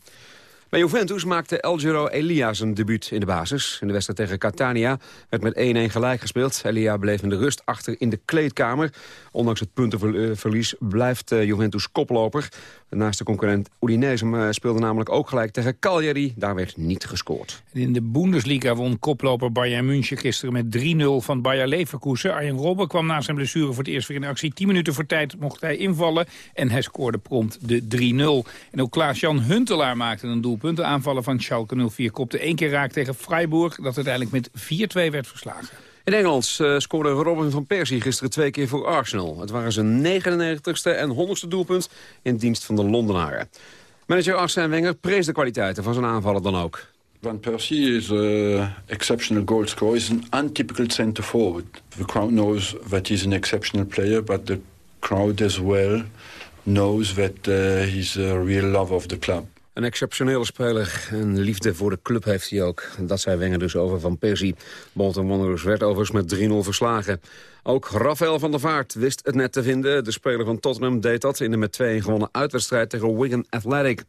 Bij Juventus maakte El Giro Elia zijn debuut in de basis. In de wedstrijd tegen Catania werd met 1-1 gelijk gespeeld. Elia bleef in de rust achter in de kleedkamer. Ondanks het puntenverlies blijft eh, Juventus koploper. Naast de concurrent Udinese eh, speelde namelijk ook gelijk tegen Cagliari. Daar werd niet gescoord. In de Bundesliga won koploper Bayern München gisteren met 3-0 van Bayer Leverkusen. Arjen Robben kwam na zijn blessure voor het eerst weer in actie. 10 minuten voor tijd mocht hij invallen en hij scoorde prompt de 3-0. En ook Klaas-Jan Huntelaar maakte een doelpunt. De aanvallen van Schalke 04 kopte één keer raak tegen Freiburg... dat uiteindelijk met 4-2 werd verslagen. In Engeland uh, scoorde Robin van Persie gisteren twee keer voor Arsenal. Het waren zijn 99ste en 100ste doelpunt in dienst van de Londenaren. Manager Arsène Wenger prees de kwaliteiten van zijn aanvallen dan ook. Van Persie is an exceptional goal scorer. He's an untypical center forward. The crowd knows that he's an exceptional player, but the crowd as well knows that uh, he's a real lover of the club. Een exceptionele speler en liefde voor de club heeft hij ook. Dat zei Wenger dus over Van Persie. Bolton Wanderers werd overigens met 3-0 verslagen. Ook Rafael van der Vaart wist het net te vinden. De speler van Tottenham deed dat in de met 2-1 gewonnen uitwedstrijd tegen Wigan Athletic.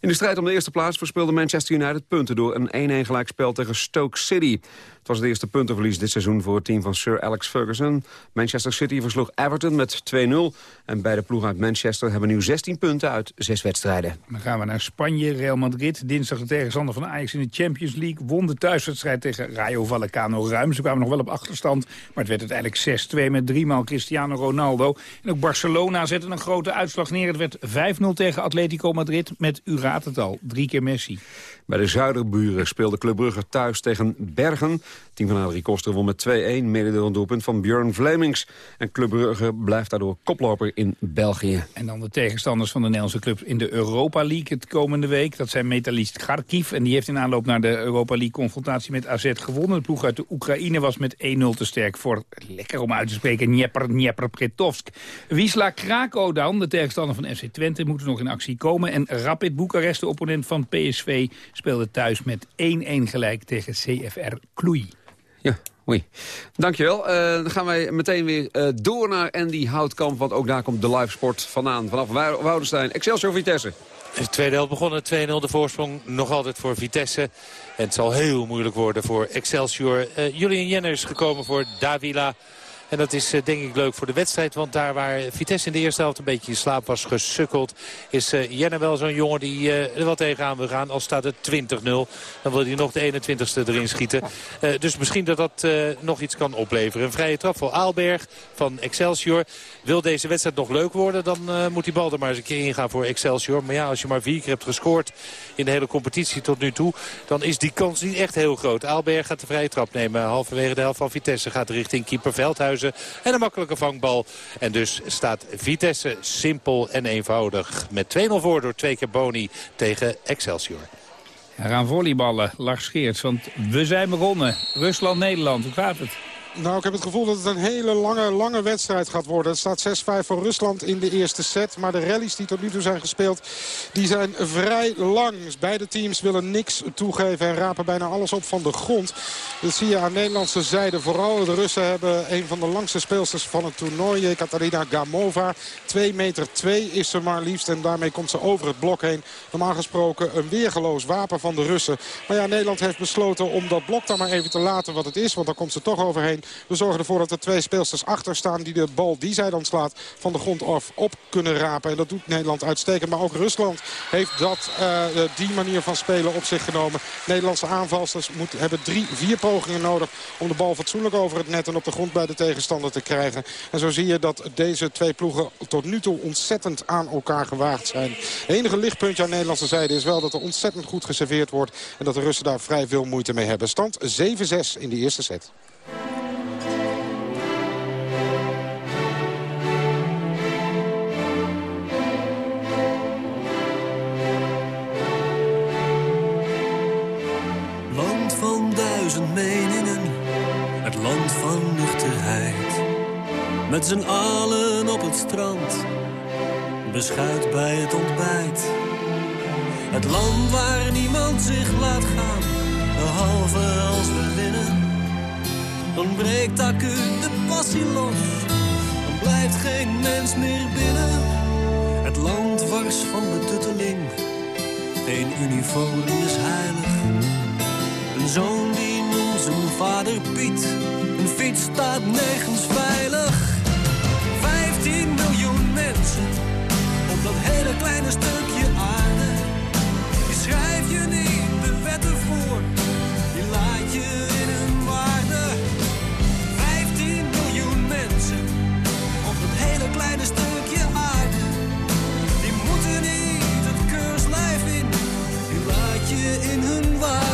In de strijd om de eerste plaats verspeelde Manchester United punten... door een 1-1 gelijkspel tegen Stoke City. Het was het eerste puntenverlies dit seizoen voor het team van Sir Alex Ferguson. Manchester City versloeg Everton met 2-0. En beide ploegen uit Manchester hebben nu 16 punten uit zes wedstrijden. Dan gaan we naar Spanje, Real Madrid. Dinsdag de tegenstander van Ajax in de Champions League. Won de thuiswedstrijd tegen Rayo Vallecano ruim. Ze kwamen nog wel op achterstand, maar het werd uiteindelijk 6-2 met driemaal Cristiano Ronaldo. En ook Barcelona zette een grote uitslag neer. Het werd 5-0 tegen Atletico Madrid met, u raadt het al, drie keer Messi. Bij de Zuiderburen speelde Club Brugge thuis tegen Bergen. Team van Adrie Koster won met 2-1, mede door een doelpunt van Björn Vlemings. En Club Brugge blijft daardoor koploper in België. En dan de tegenstanders van de Nederlandse club in de Europa League het komende week. Dat zijn metalist Kharkiv. En die heeft in aanloop naar de Europa League confrontatie met AZ gewonnen. De ploeg uit de Oekraïne was met 1-0 te sterk voor, lekker om uit te spreken, Dnieper, Dnieper-Pretovsk. Wisla Krakow dan, de tegenstander van FC Twente, moet er nog in actie komen. En Rapid Boekarest, de opponent van PSV, speelde thuis met 1-1 gelijk tegen CFR Kloei. Ja, oei. Dankjewel. Eh dan gaan wij meteen weer eh, door naar Andy Houtkamp. Want ook daar komt de live sport vandaan. Vanaf Wou- Woudenstein. Excelsior Vitesse. De tweede helft begonnen 2-0 de voorsprong nog altijd voor Vitesse. En het zal heel moeilijk worden voor Excelsior. Eh Julian Jenner is gekomen voor Davila. En dat is eh, denk ik leuk voor de wedstrijd. Want daar waar Vitesse in de eerste helft een beetje in slaap was gesukkeld... is eh, Jenner wel zo'n jongen die eh, er wel tegenaan wil gaan. Al staat het 20-0. Dan wil hij nog de 21ste erin schieten. Dus misschien dat dat nog iets kan opleveren. Een vrije trap voor Aalberg van Excelsior. Wil deze wedstrijd nog leuk worden, dan moet die bal er maar eens een keer ingaan voor Excelsior. Maar ja, als je maar vier keer hebt gescoord in de hele competitie tot nu toe... dan is die kans niet echt heel groot. Aalberg gaat de vrije trap nemen. Halverwege de helft van Vitesse gaat richting keeper En een makkelijke vangbal. En dus staat Vitesse simpel en eenvoudig. Met 2-0 voor door twee keer Boni tegen Excelsior. We gaan volleyballen, Lars Geerts, want we zijn begonnen. Rusland-Nederland, hoe gaat het? Nou, ik heb het gevoel dat het een hele lange, lange wedstrijd gaat worden. Het staat 6-5 voor Rusland in de eerste set. Maar de rallies die tot nu toe zijn gespeeld, die zijn vrij lang. Beide teams willen niks toegeven en rapen bijna alles op van de grond. Dat zie je aan de Nederlandse zijde vooral. De Russen hebben een van de langste speelsters van het toernooi. Katarina Gamova. 2 meter 2 is ze maar liefst. En daarmee komt ze over het blok heen. Normaal gesproken een weergeloos wapen van de Russen. Maar ja, Nederland heeft besloten om dat blok dan maar even te laten wat het is. Want dan komt ze toch overheen. We zorgen ervoor dat er twee speelsters achter staan... die de bal die zij dan slaat van de grond af op kunnen rapen. En dat doet Nederland uitstekend. Maar ook Rusland heeft dat, eh, die manier van spelen op zich genomen. Nederlandse aanvalsters moeten, hebben drie, vier pogingen nodig... om de bal fatsoenlijk over het net en op de grond bij de tegenstander te krijgen. En zo zie je dat deze twee ploegen tot nu toe ontzettend aan elkaar gewaagd zijn. Het enige lichtpuntje aan de Nederlandse zijde is wel dat er ontzettend goed geserveerd wordt... en dat de Russen daar vrij veel moeite mee hebben. Stand 7-6 in de eerste set. Duizend meningen, het land van nuchterheid. Met z'n allen op het strand, beschuit bij het ontbijt. Het land waar niemand zich laat gaan, behalve als we winnen. Dan breekt acuut de passie los, dan blijft geen mens meer binnen. Het land wars van betutteling, geen uniform is heilig. Een zoon die zijn vader Piet. Een fiets staat nergens veilig. 15 miljoen mensen op dat hele kleine stukje aarde. Die schrijf je niet de wetten voor. Die laat je in hun waarde. 15 miljoen mensen op dat hele kleine stukje aarde. Die moeten niet het keurslijf in. Die laat je in hun waarde.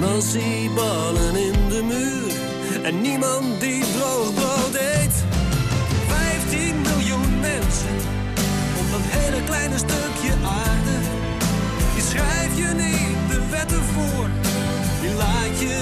Nasi-ballen in de muur en niemand die droog brood eet. 15 miljoen mensen op dat hele kleine stukje aarde. Die schrijf je niet de wetten voor, die laat je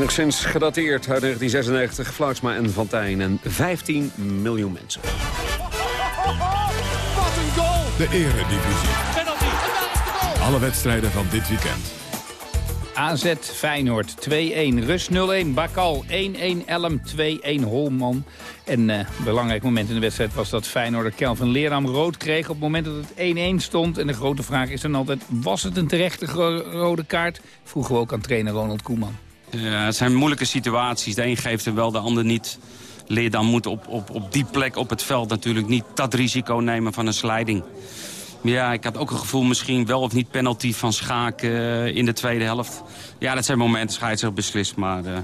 Enigszins gedateerd uit 1996, Fluitsma en Van Tijn en 15 miljoen mensen. Wat een goal! De eredivisie. Alle wedstrijden van dit weekend. AZ Feyenoord 2-1, Rus 0-1, Bakal 1-1, Elm 2-1, Holman. En eh belangrijk moment in de wedstrijd was dat Feyenoorder Kelvin Leeram rood kreeg... op het moment dat het 1-1 stond. En de grote vraag is dan altijd, was het een terechte rode kaart? Vroegen we ook aan trainer Ronald Koeman. Ja, het zijn moeilijke situaties. De een geeft hem wel, de ander niet. Leerdam moet op, op, op die plek op het veld natuurlijk niet dat risico nemen van een sliding. Ja, ik had ook een gevoel misschien wel of niet penalty van Schaak eh, in de tweede helft. Ja, dat zijn momenten, scheidsrechter beslist, maar eh,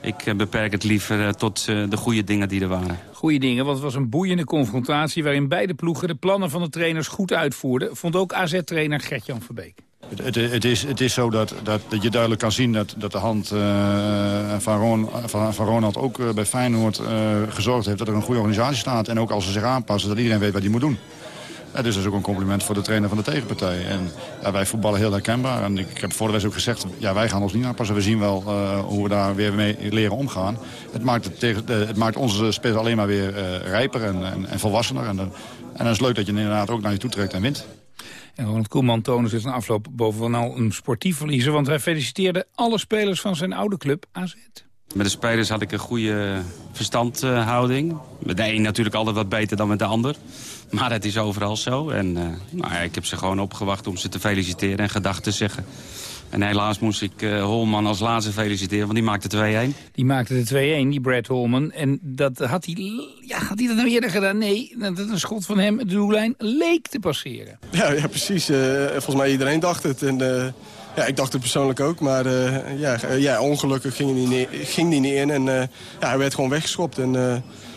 ik beperk het liever tot de goede dingen die er waren. Goeie dingen, want het was een boeiende confrontatie... waarin beide ploegen de plannen van de trainers goed uitvoerden. Vond ook AZ-trainer Gert-Jan Verbeek. Het, het, is, het is zo dat, dat, dat je duidelijk kan zien dat, dat de hand eh, van, van, Ronald ook eh, bij Feyenoord eh, gezorgd heeft dat er een goede organisatie staat. En ook als ze zich aanpassen, dat iedereen weet wat hij moet doen. Dus dat is ook een compliment voor de trainer van de tegenpartij. En ja, wij voetballen heel herkenbaar. En ik, heb voor de ook gezegd, ja, wij gaan ons niet aanpassen. We zien wel hoe we daar weer mee leren omgaan. Het maakt, het tegen, het maakt onze spelers alleen maar weer rijper en, en, en volwassener. En, en dan is het leuk dat je inderdaad ook naar je toe trekt en wint. En Ronald Koeman toonde zich na afloop bovenal een sportief verliezer... want hij feliciteerde alle spelers van zijn oude club AZ. Met de spelers had ik een goede verstandhouding. Met de een natuurlijk altijd wat beter dan met de ander. Maar het is overal zo. En eh, nou ja, ik heb ze gewoon opgewacht om ze te feliciteren en gedag te zeggen. En helaas moest ik eh, Holman als laatste feliciteren, want die maakte 2-1. Die maakte de 2-1, die Brad Holman. En dat had hij, ja, had hij dat nou eerder gedaan? Nee, dat een schot van hem, de doellijn, leek te passeren. Ja, ja precies. Eh, volgens mij iedereen dacht het. En, eh, ja, ik dacht het persoonlijk ook. Maar eh, ja, ja, ongelukkig ging hij niet, ging die niet in. En eh, ja, hij werd gewoon weggeschopt. En, eh,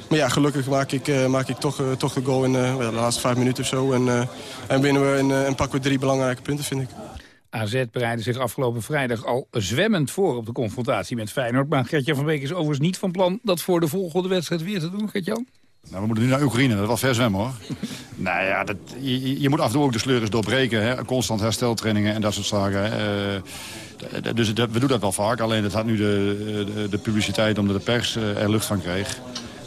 maar ja, gelukkig maak ik, eh, maak ik toch, toch de goal in eh, de laatste vijf minuten of zo. En, eh, en winnen we en, en pakken we drie belangrijke punten, vind ik. AZ bereidde zich afgelopen vrijdag al zwemmend voor op de confrontatie met Feyenoord. Maar Gertjan van Beek is overigens niet van plan dat voor de volgende wedstrijd weer te doen, Gertjan? Nou, we moeten nu naar Oekraïne, dat wel ver zwemmen hoor. [LAUGHS] nou ja, dat, je, je moet af en toe ook de sleur eens doorbreken. Hè? Constant hersteltrainingen en dat soort zaken. Eh, dus dat- we doen dat wel vaak. Alleen het had nu de, de, de publiciteit omdat de pers eh, er lucht van kreeg.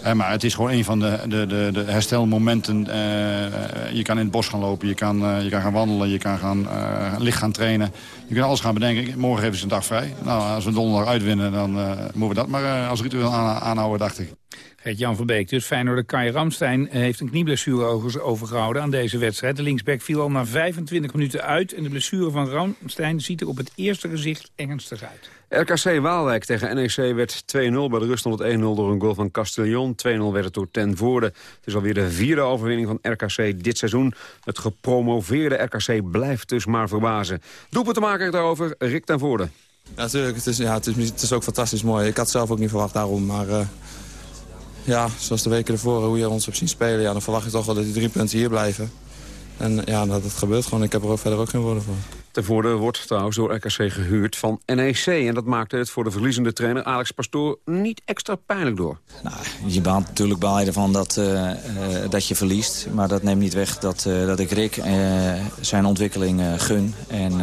Eh, maar het is gewoon een van de, de, de, de herstelmomenten. Eh, je kan in het bos gaan lopen, je kan, eh, je kan gaan wandelen, je kan gaan, eh, licht gaan trainen. Je kunt alles gaan bedenken. Morgen hebben ze een dag vrij. Nou, als we donderdag uitwinnen, dan eh, moeten we dat maar eh, als ritueel aan, aanhouden, dacht ik. Gert-Jan van Beek, dus Feyenoorder Kai Ramstein eh, heeft een knieblessure over- overgehouden aan deze wedstrijd. De linksback viel al na 25 minuten uit en de blessure van Ramstein ziet er op het eerste gezicht ernstig uit. RKC Waalwijk tegen NEC werd 2-0. Bij de rust stond het 1-0 door een goal van Castellon. 2-0 werd het door Ten Voorde. Het is alweer de vierde overwinning van RKC dit seizoen. Het gepromoveerde RKC blijft dus maar verbazen. Doelpunt te maken daarover, Rick Ten Voorde. Ja, natuurlijk. Het is, ja, het, is, het is ook fantastisch mooi. Ik had het zelf ook niet verwacht daarom. Maar eh, ja, zoals de weken ervoor, hoe je ons hebt zien spelen... Ja, dan verwacht je toch wel dat die drie punten hier blijven. En ja, dat, dat gebeurt gewoon. Ik heb er ook verder ook geen woorden voor. De Voorde wordt trouwens door RKC gehuurd van NEC. En dat maakte het voor de verliezende trainer Alex Pastoor niet extra pijnlijk door. Nou, je baant natuurlijk bij ervan dat, uh, uh, dat je verliest. Maar dat neemt niet weg dat, uh, dat ik Rick zijn ontwikkeling gun. En,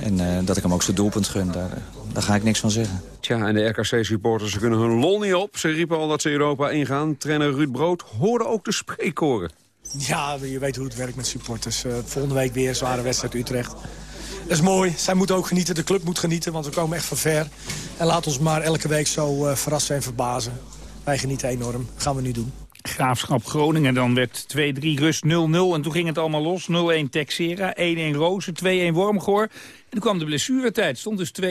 en dat ik hem ook zijn doelpunt gun. Daar, daar ga ik niks van zeggen. Tja, en de RKC-supporters kunnen hun lol niet op. Ze riepen al dat ze Europa ingaan. Trainer Ruud Brood hoorde ook de spreekkoren. Ja, je weet hoe het werkt met supporters. Uh, volgende week weer een zware wedstrijd Utrecht. Dat is mooi. Zij moeten ook genieten. De club moet genieten, want we komen echt van ver. En laat ons maar elke week zo uh, verrassen en verbazen. Wij genieten enorm. Dat gaan we nu doen. Graafschap Groningen. Dan werd 2-3 rust 0-0 en toen ging het allemaal los. 0-1 Texera, 1-1 Rozen, 2-1 Wormgoor. En toen kwam de blessuretijd. Stond dus 2-1,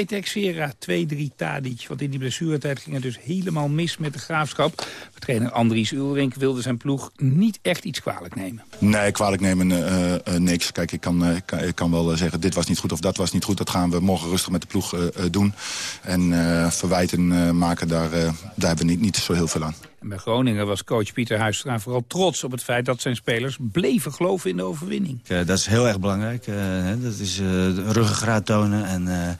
2-2 Texera, 2-3 Tadic. Want in die blessuretijd ging het dus helemaal mis met de Graafschap. Trainer Andries Ulrink wilde zijn ploeg niet echt iets kwalijk nemen. Nee, kwalijk nemen uh, uh, niks. Kijk, ik kan, uh, kan, kan wel zeggen dit was niet goed of dat was niet goed. Dat gaan we morgen rustig met de ploeg doen. En verwijten maken, daar, daar hebben we niet, niet zo heel veel aan. En bij Groningen was coach Pieter Huistra vooral trots op het feit dat zijn spelers bleven geloven in de overwinning. dat is heel erg belangrijk. dat is ruggengraat tonen en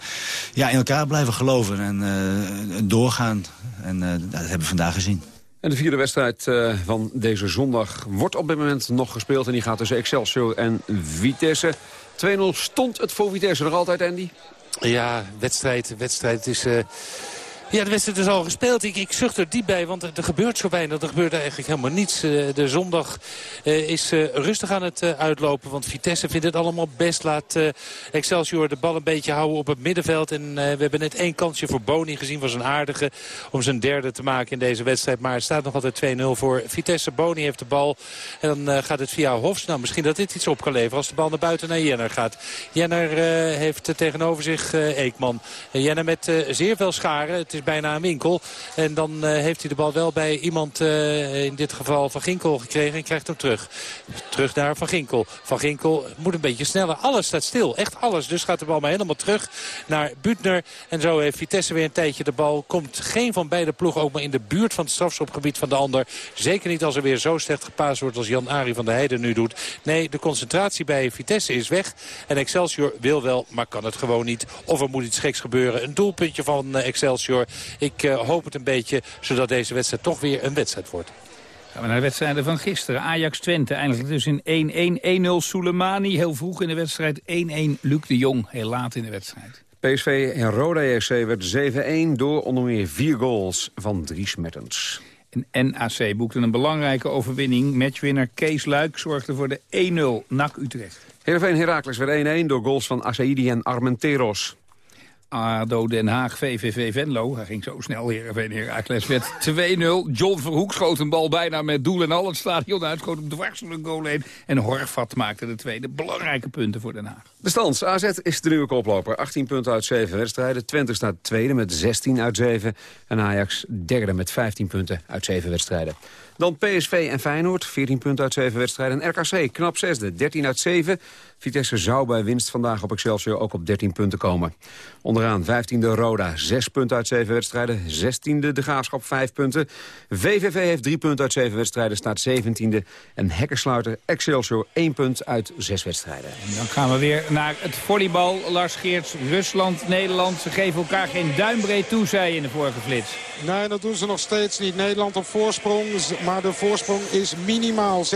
ja, in elkaar blijven geloven en doorgaan. En dat hebben we vandaag gezien. En de vierde wedstrijd uh, van deze zondag wordt op dit moment nog gespeeld. En die gaat tussen Excelsior en Vitesse. 2-0 stond het voor Vitesse nog altijd, Andy? Ja, wedstrijd. wedstrijd is... Ja, de wedstrijd is al gespeeld. Ik, zucht er diep bij, want er, gebeurt zo weinig. Er gebeurt eigenlijk helemaal niets. Uh, de zondag uh, is uh, rustig aan het uitlopen. Want Vitesse vindt het allemaal best. Laat Excelsior de bal een beetje houden op het middenveld. En we hebben net één kansje voor Boni gezien. Was een aardige om zijn derde te maken in deze wedstrijd. Maar het staat nog altijd 2-0 voor Vitesse. Boni heeft de bal. En dan gaat het via Hofs. Nou, misschien dat dit iets op kan leveren als de bal naar buiten naar Jenner gaat. Jenner heeft tegenover zich Eekman. Jenner met zeer veel scharen. Het is bijna een winkel. En dan uh, heeft hij de bal wel bij iemand, uh, in dit geval Van Ginkel, gekregen en krijgt hem terug. Terug naar Van Ginkel. Van Ginkel moet een beetje sneller. Alles staat stil, echt alles. Dus gaat de bal maar helemaal terug naar Butner. En zo heeft Vitesse weer een tijdje de bal. Komt geen van beide ploegen ook maar in de buurt van het strafschopgebied van de ander. Zeker niet als er weer zo slecht gepaasd wordt als Jan-Ari van der Heijden nu doet. Nee, de concentratie bij Vitesse is weg. En Excelsior wil wel, maar kan het gewoon niet. Of er moet iets geks gebeuren. Een doelpuntje van Excelsior. Ik uh, hoop het een beetje, zodat deze wedstrijd toch weer een wedstrijd wordt. Gaan we naar de wedstrijden van gisteren. Ajax-Twente eindigde dus in 1-1. 1-0 Soleimani, heel vroeg in de wedstrijd. 1-1 Luc de Jong, heel laat in de wedstrijd. PSV en Roda JC werd 7-1 door onder meer vier goals van Dries Mertens. En NAC boekte een belangrijke overwinning. Matchwinner Kees Luik zorgde voor de 1-0 NAC Utrecht. Heerenveen Heracles werd 1-1 door goals van Asaidi en Armenteros. ADO Den Haag, VVV Venlo. Hij ging zo snel, Heerenveen Herakles werd 2-0. John Verhoek schoot een bal bijna met doel en al het stadion uit. Schoot hem dwars door de goal. En Horvat maakte de tweede. Belangrijke punten voor Den Haag. De stand. AZ is de nieuwe koploper. 18 punten uit 7 wedstrijden. Twente staat tweede met 16 uit 7. En Ajax derde met 15 punten uit 7 wedstrijden. Dan PSV en Feyenoord, 14 punten uit 7 wedstrijden. En RKC, knap zesde, 13 uit 7. Vitesse zou bij winst vandaag op Excelsior ook op 13 punten komen. Onderaan 15e Roda, 6 punten uit 7 wedstrijden. 16e De Graafschap, 5 punten. VVV heeft 3 punten uit 7 wedstrijden, staat 17e. En Hekkersluiter Excelsior 1 punt uit 6 wedstrijden. En dan gaan we weer naar het volleybal. Lars Geerts, Rusland, Nederland. Ze geven elkaar geen duimbreed toe, zei je in de vorige flits. Nee, dat doen ze nog steeds niet. Nederland op voorsprong, maar de voorsprong is minimaal 16-15.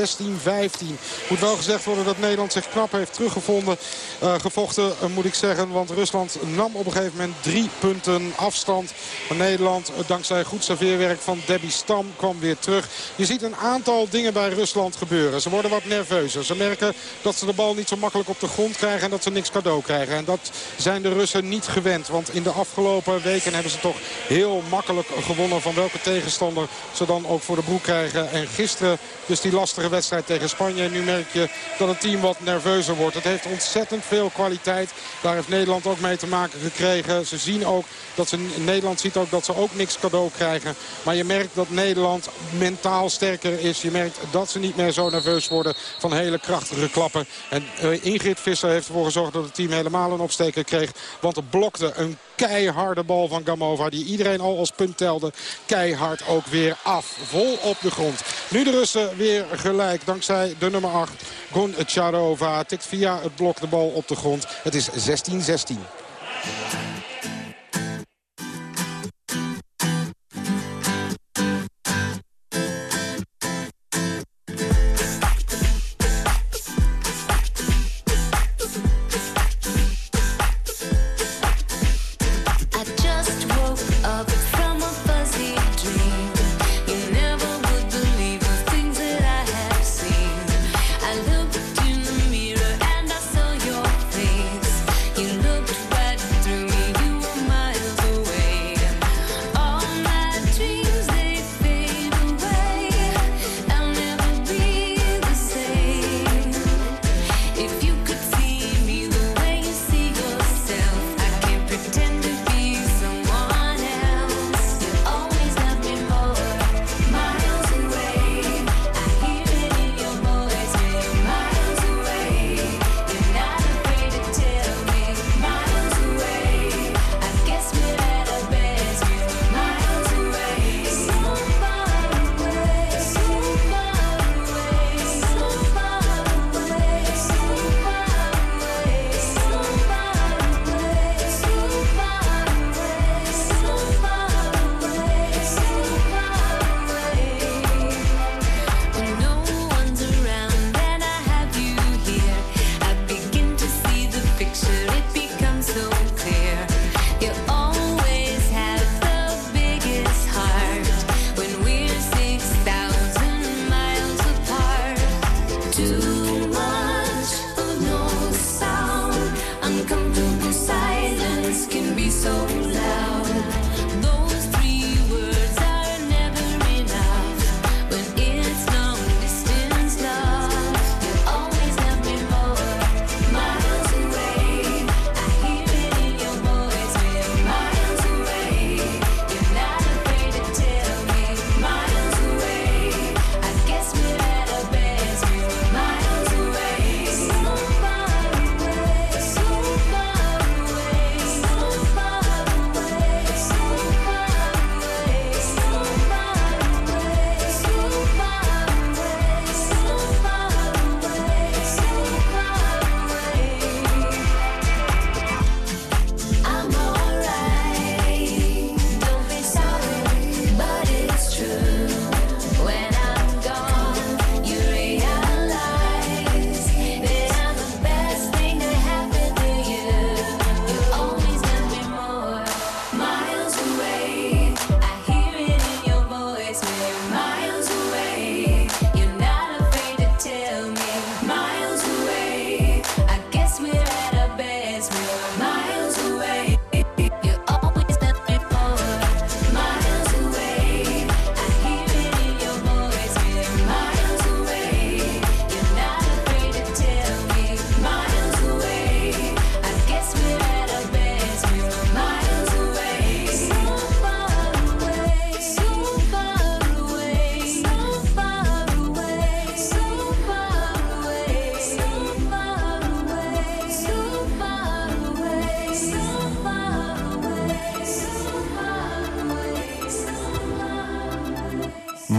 Moet wel gezegd worden dat Nederland zich knap heeft teruggevonden. Uh, gevochten, uh, moet ik zeggen. Want Rusland nam op een gegeven moment drie punten afstand. Maar Nederland, uh, dankzij goed serveerwerk van Debbie Stam, kwam weer terug. Je ziet een aantal dingen bij Rusland gebeuren. Ze worden wat nerveuzer. Ze merken dat ze de bal niet zo makkelijk op de grond krijgen. En dat ze niks cadeau krijgen. En dat zijn de Russen niet gewend. Want in de afgelopen weken hebben ze toch heel makkelijk gewonnen. Van welke tegenstander ze dan ook voor de broek krijgen. En gisteren dus die lastige wedstrijd tegen Spanje. En nu merk je dat het team wat nerveuzer wordt. Het heeft ontzettend veel kwaliteit. Daar heeft Nederland ook mee te maken gekregen. Ze zien ook dat ze, Nederland ziet ook dat ze ook niks cadeau krijgen. Maar je merkt dat Nederland mentaal sterker is. Je merkt dat ze niet meer zo nerveus worden van hele krachtige klappen. En uh, Ingrid Visser heeft ervoor gezorgd dat het team helemaal een opsteker kreeg. Want er blokte een keiharde bal van Gamova. Die iedereen al als punt telde. Keihard ook weer af. Vol op de grond. Nu de Russen weer gelijk. Dankzij de nummer 8. Gon Charova tikt via het blok de bal op de grond. Het is 16-16.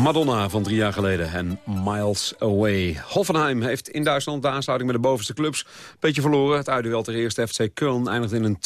Madonna van drie jaar geleden en Miles Away. Hoffenheim heeft in Duitsland de aansluiting met de bovenste clubs een beetje verloren. Het uitduel tegen eerste FC Köln eindigde in een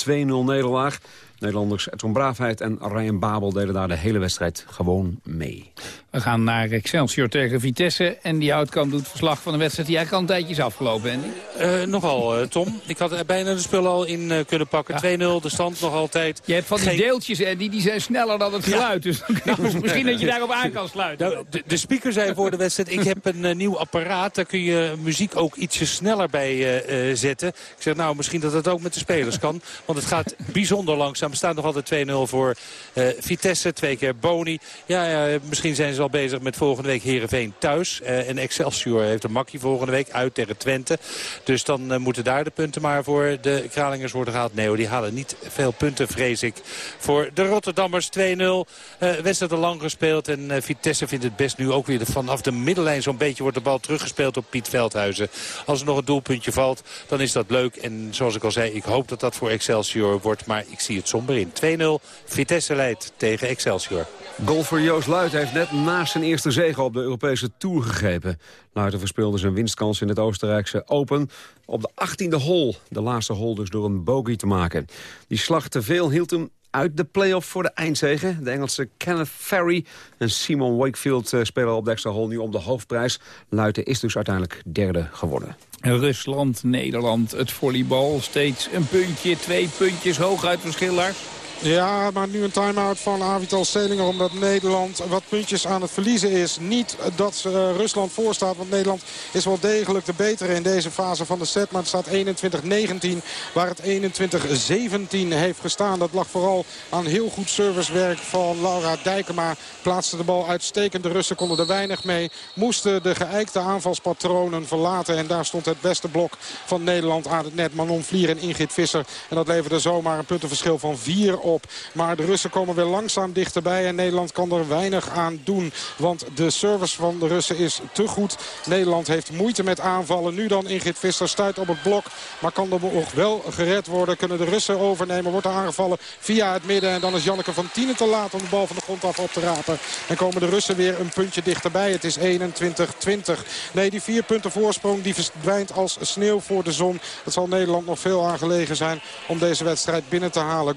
2-0 nederlaag. Nederlanders Edson Braafheid en Ryan Babel deden daar de hele wedstrijd gewoon mee. We gaan naar Excelsior tegen Vitesse. En die Houtkamp doet verslag van een wedstrijd die eigenlijk al een tijdje is afgelopen, Andy. Eh, nogal, eh, Tom. Ik had er bijna de spullen al in eh, kunnen pakken. 2-0, de stand nog altijd. Je hebt van die Geen- deeltjes, Andy, die zijn sneller dan het geluid. Dus [LAUGHS] misschien dat je daarop aan kan sluiten. Nou, de, de speaker zei voor de wedstrijd, ik heb een eh, nieuw apparaat. Daar kun je muziek ook ietsje sneller bij eh, eh, zetten. Ik zeg, nou, misschien dat dat ook met de spelers kan. Want het gaat bijzonder langzaam. Staat nog altijd 2-0 voor eh, Vitesse. Twee keer Boni. Ja, misschien zijn ze al bezig met volgende week Heerenveen thuis. Eh, en Excelsior heeft een makkie volgende week uit tegen Twente. Dus dan eh, moeten daar de punten maar voor de Kralingers worden gehaald. Nee die halen niet veel punten, vrees ik. Voor de Rotterdammers 2-0. Eh wedstrijd al lang gespeeld. En Vitesse vindt het best nu ook weer vanaf de middellijn zo'n beetje wordt de bal teruggespeeld op Piet Veldhuizen. Als er nog een doelpuntje valt, dan is dat leuk. En zoals ik al zei, ik hoop dat dat voor Excelsior wordt. Maar ik zie het somber in. 2-0, Vitesse leidt tegen Excelsior. Golfer Joost Luit heeft net naast zijn eerste zege op de Europese Tour gegrepen. Luiten verspeelde zijn winstkans in het Oostenrijkse Open op de 18e hole. De laatste hole dus door een bogey te maken. Die slag te veel hield hem uit de play-off voor de eindzege. De Engelse Kenneth Ferry en Simon Wakefield eh, spelen op de extra hole nu om de hoofdprijs. Luiten is dus uiteindelijk derde geworden. Rusland, Nederland, het volleybal. Steeds een puntje, twee puntjes hooguit verschil, Lars. Ja, maar nu een time-out van Avital Selinger omdat Nederland wat puntjes aan het verliezen is. Niet dat eh, Rusland voorstaat, want Nederland is wel degelijk de betere in deze fase van de set. Maar het staat 21-19 waar het 21-17 heeft gestaan. Dat lag vooral aan heel goed servicewerk van Laura Dijkema. Plaatste de bal uitstekend. De Russen konden er weinig mee. Moesten de geëikte aanvalspatronen verlaten. En daar stond het beste blok van Nederland aan het net. Manon Vlier en Ingrid Visser. En dat leverde zomaar een puntenverschil van 4 op. Maar de Russen komen weer langzaam dichterbij. En Nederland kan er weinig aan doen. Want de service van de Russen is te goed. Nederland heeft moeite met aanvallen. Nu dan Ingrid Visser stuit op het blok. Maar kan er nog wel gered worden. Kunnen de Russen overnemen. Wordt er aangevallen via het midden. En dan is Janneke van Tienen te laat om de bal van de grond af op te rapen. En komen de Russen weer een puntje dichterbij. Het is 21-20. Nee, die vier punten voorsprong die verdwijnt als sneeuw voor de zon. Het zal Nederland nog veel aangelegen zijn om deze wedstrijd binnen te halen.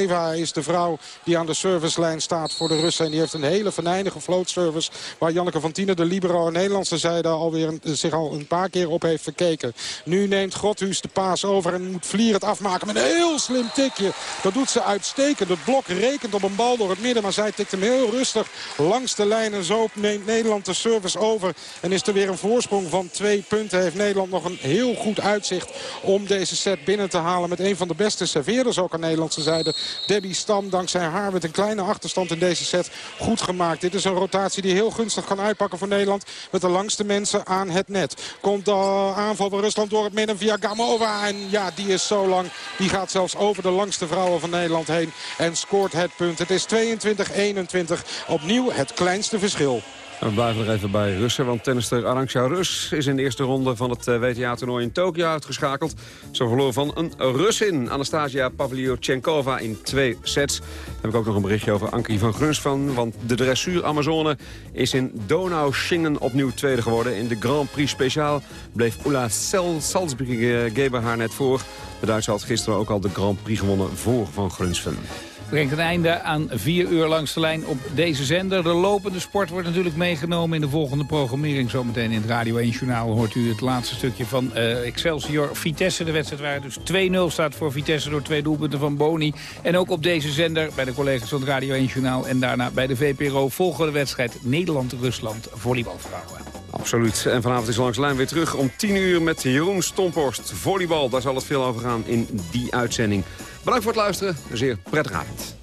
Gonchareva is de vrouw die aan de servicelijn staat voor de Russen. En die heeft een hele venijnige floatservice. Waar Janneke van Tienen, de libero aan Nederlandse zijde, alweer zich al een paar keer op heeft verkeken. Nu neemt Grothuus de paas over en moet Vlier het afmaken met een heel slim tikje. Dat doet ze uitstekend. Het blok rekent op een bal door het midden. Maar zij tikt hem heel rustig langs de lijn. En zo neemt Nederland de service over. En is er weer een voorsprong van twee punten. Heeft Nederland nog een heel goed uitzicht om deze set binnen te halen. Met een van de beste serveerders ook aan Nederlandse zijde. Debbie Stam dankzij haar met een kleine achterstand in deze set goed gemaakt. Dit is een rotatie die heel gunstig kan uitpakken voor Nederland. Met de langste mensen aan het net. Komt de aanval van Rusland door het midden via Gamova. En ja, die is zo lang. Die gaat zelfs over de langste vrouwen van Nederland heen. En scoort het punt. Het is 22-21. Opnieuw het kleinste verschil. We blijven er even bij Russen, want tennister Arantxa Rus is in de eerste ronde van het eh, WTA-toernooi in Tokio uitgeschakeld. Ze verloor van een Russin, Anastasia Pavlyuchenkova, in twee sets. Daar heb ik ook nog een berichtje over Ankie van Gruns van, want de dressuur Amazone is in Donaueschingen opnieuw tweede geworden. In de Grand Prix Speciaal bleef Ula Salzburger haar net voor. De Duitse had gisteren ook al de Grand Prix gewonnen voor Van Grunsven brengt een einde aan vier uur langs de lijn op deze zender. De lopende sport wordt natuurlijk meegenomen in de volgende programmering. Zometeen in het Radio 1 Journaal hoort u het laatste stukje van uh, Excelsior Vitesse. De wedstrijd waar dus 2-0 staat voor Vitesse door twee doelpunten van Boni. En ook op deze zender bij de collega's van het Radio 1 Journaal. En daarna bij de VPRO volgen de wedstrijd Nederland-Rusland volleybalvrouwen. Absoluut. En vanavond is langs de lijn weer terug om 10 uur met Jeroen Stomporst. Volleybal, daar zal het veel over gaan in die uitzending. Bedankt voor het luisteren. Een zeer prettige avond.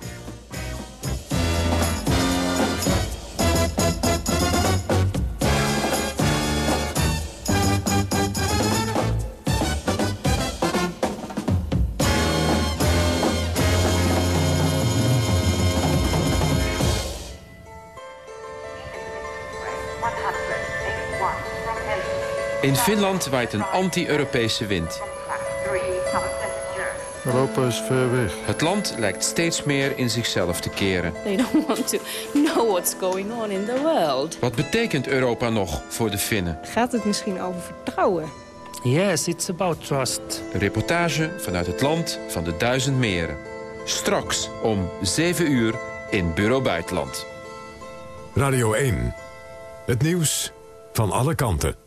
In Finland waait een anti-Europese wind. Europa is ver weg. Het land lijkt steeds meer in zichzelf te keren. They don't [LAUGHS] want to know what's going on in the world. Wat betekent Europa nog voor de Finnen? Gaat het misschien over vertrouwen? Yes, it's about trust. De reportage vanuit het land van de duizend meren. Straks om 7 uur in Bureau Buitenland. Radio 1. Het nieuws van alle kanten.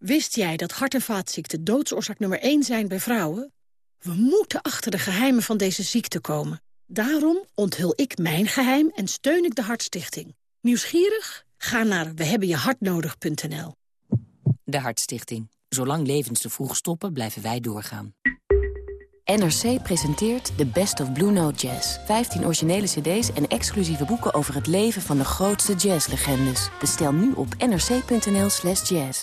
Wist jij dat hart- en vaatziekten doodsoorzaak nummer 1 zijn bij vrouwen? We moeten achter de geheimen van deze ziekte komen. Daarom onthul ik mijn geheim en steun ik de Hartstichting. Nieuwsgierig? Ga naar wehebbenjehartnodig.nl. De Hartstichting. Zolang levens te vroeg stoppen, blijven wij doorgaan. NRC presenteert The Best of Blue Note Jazz. 15 originele cd's en exclusieve boeken over het leven van de grootste jazzlegendes. Bestel nu op nrc.nl slash jazz.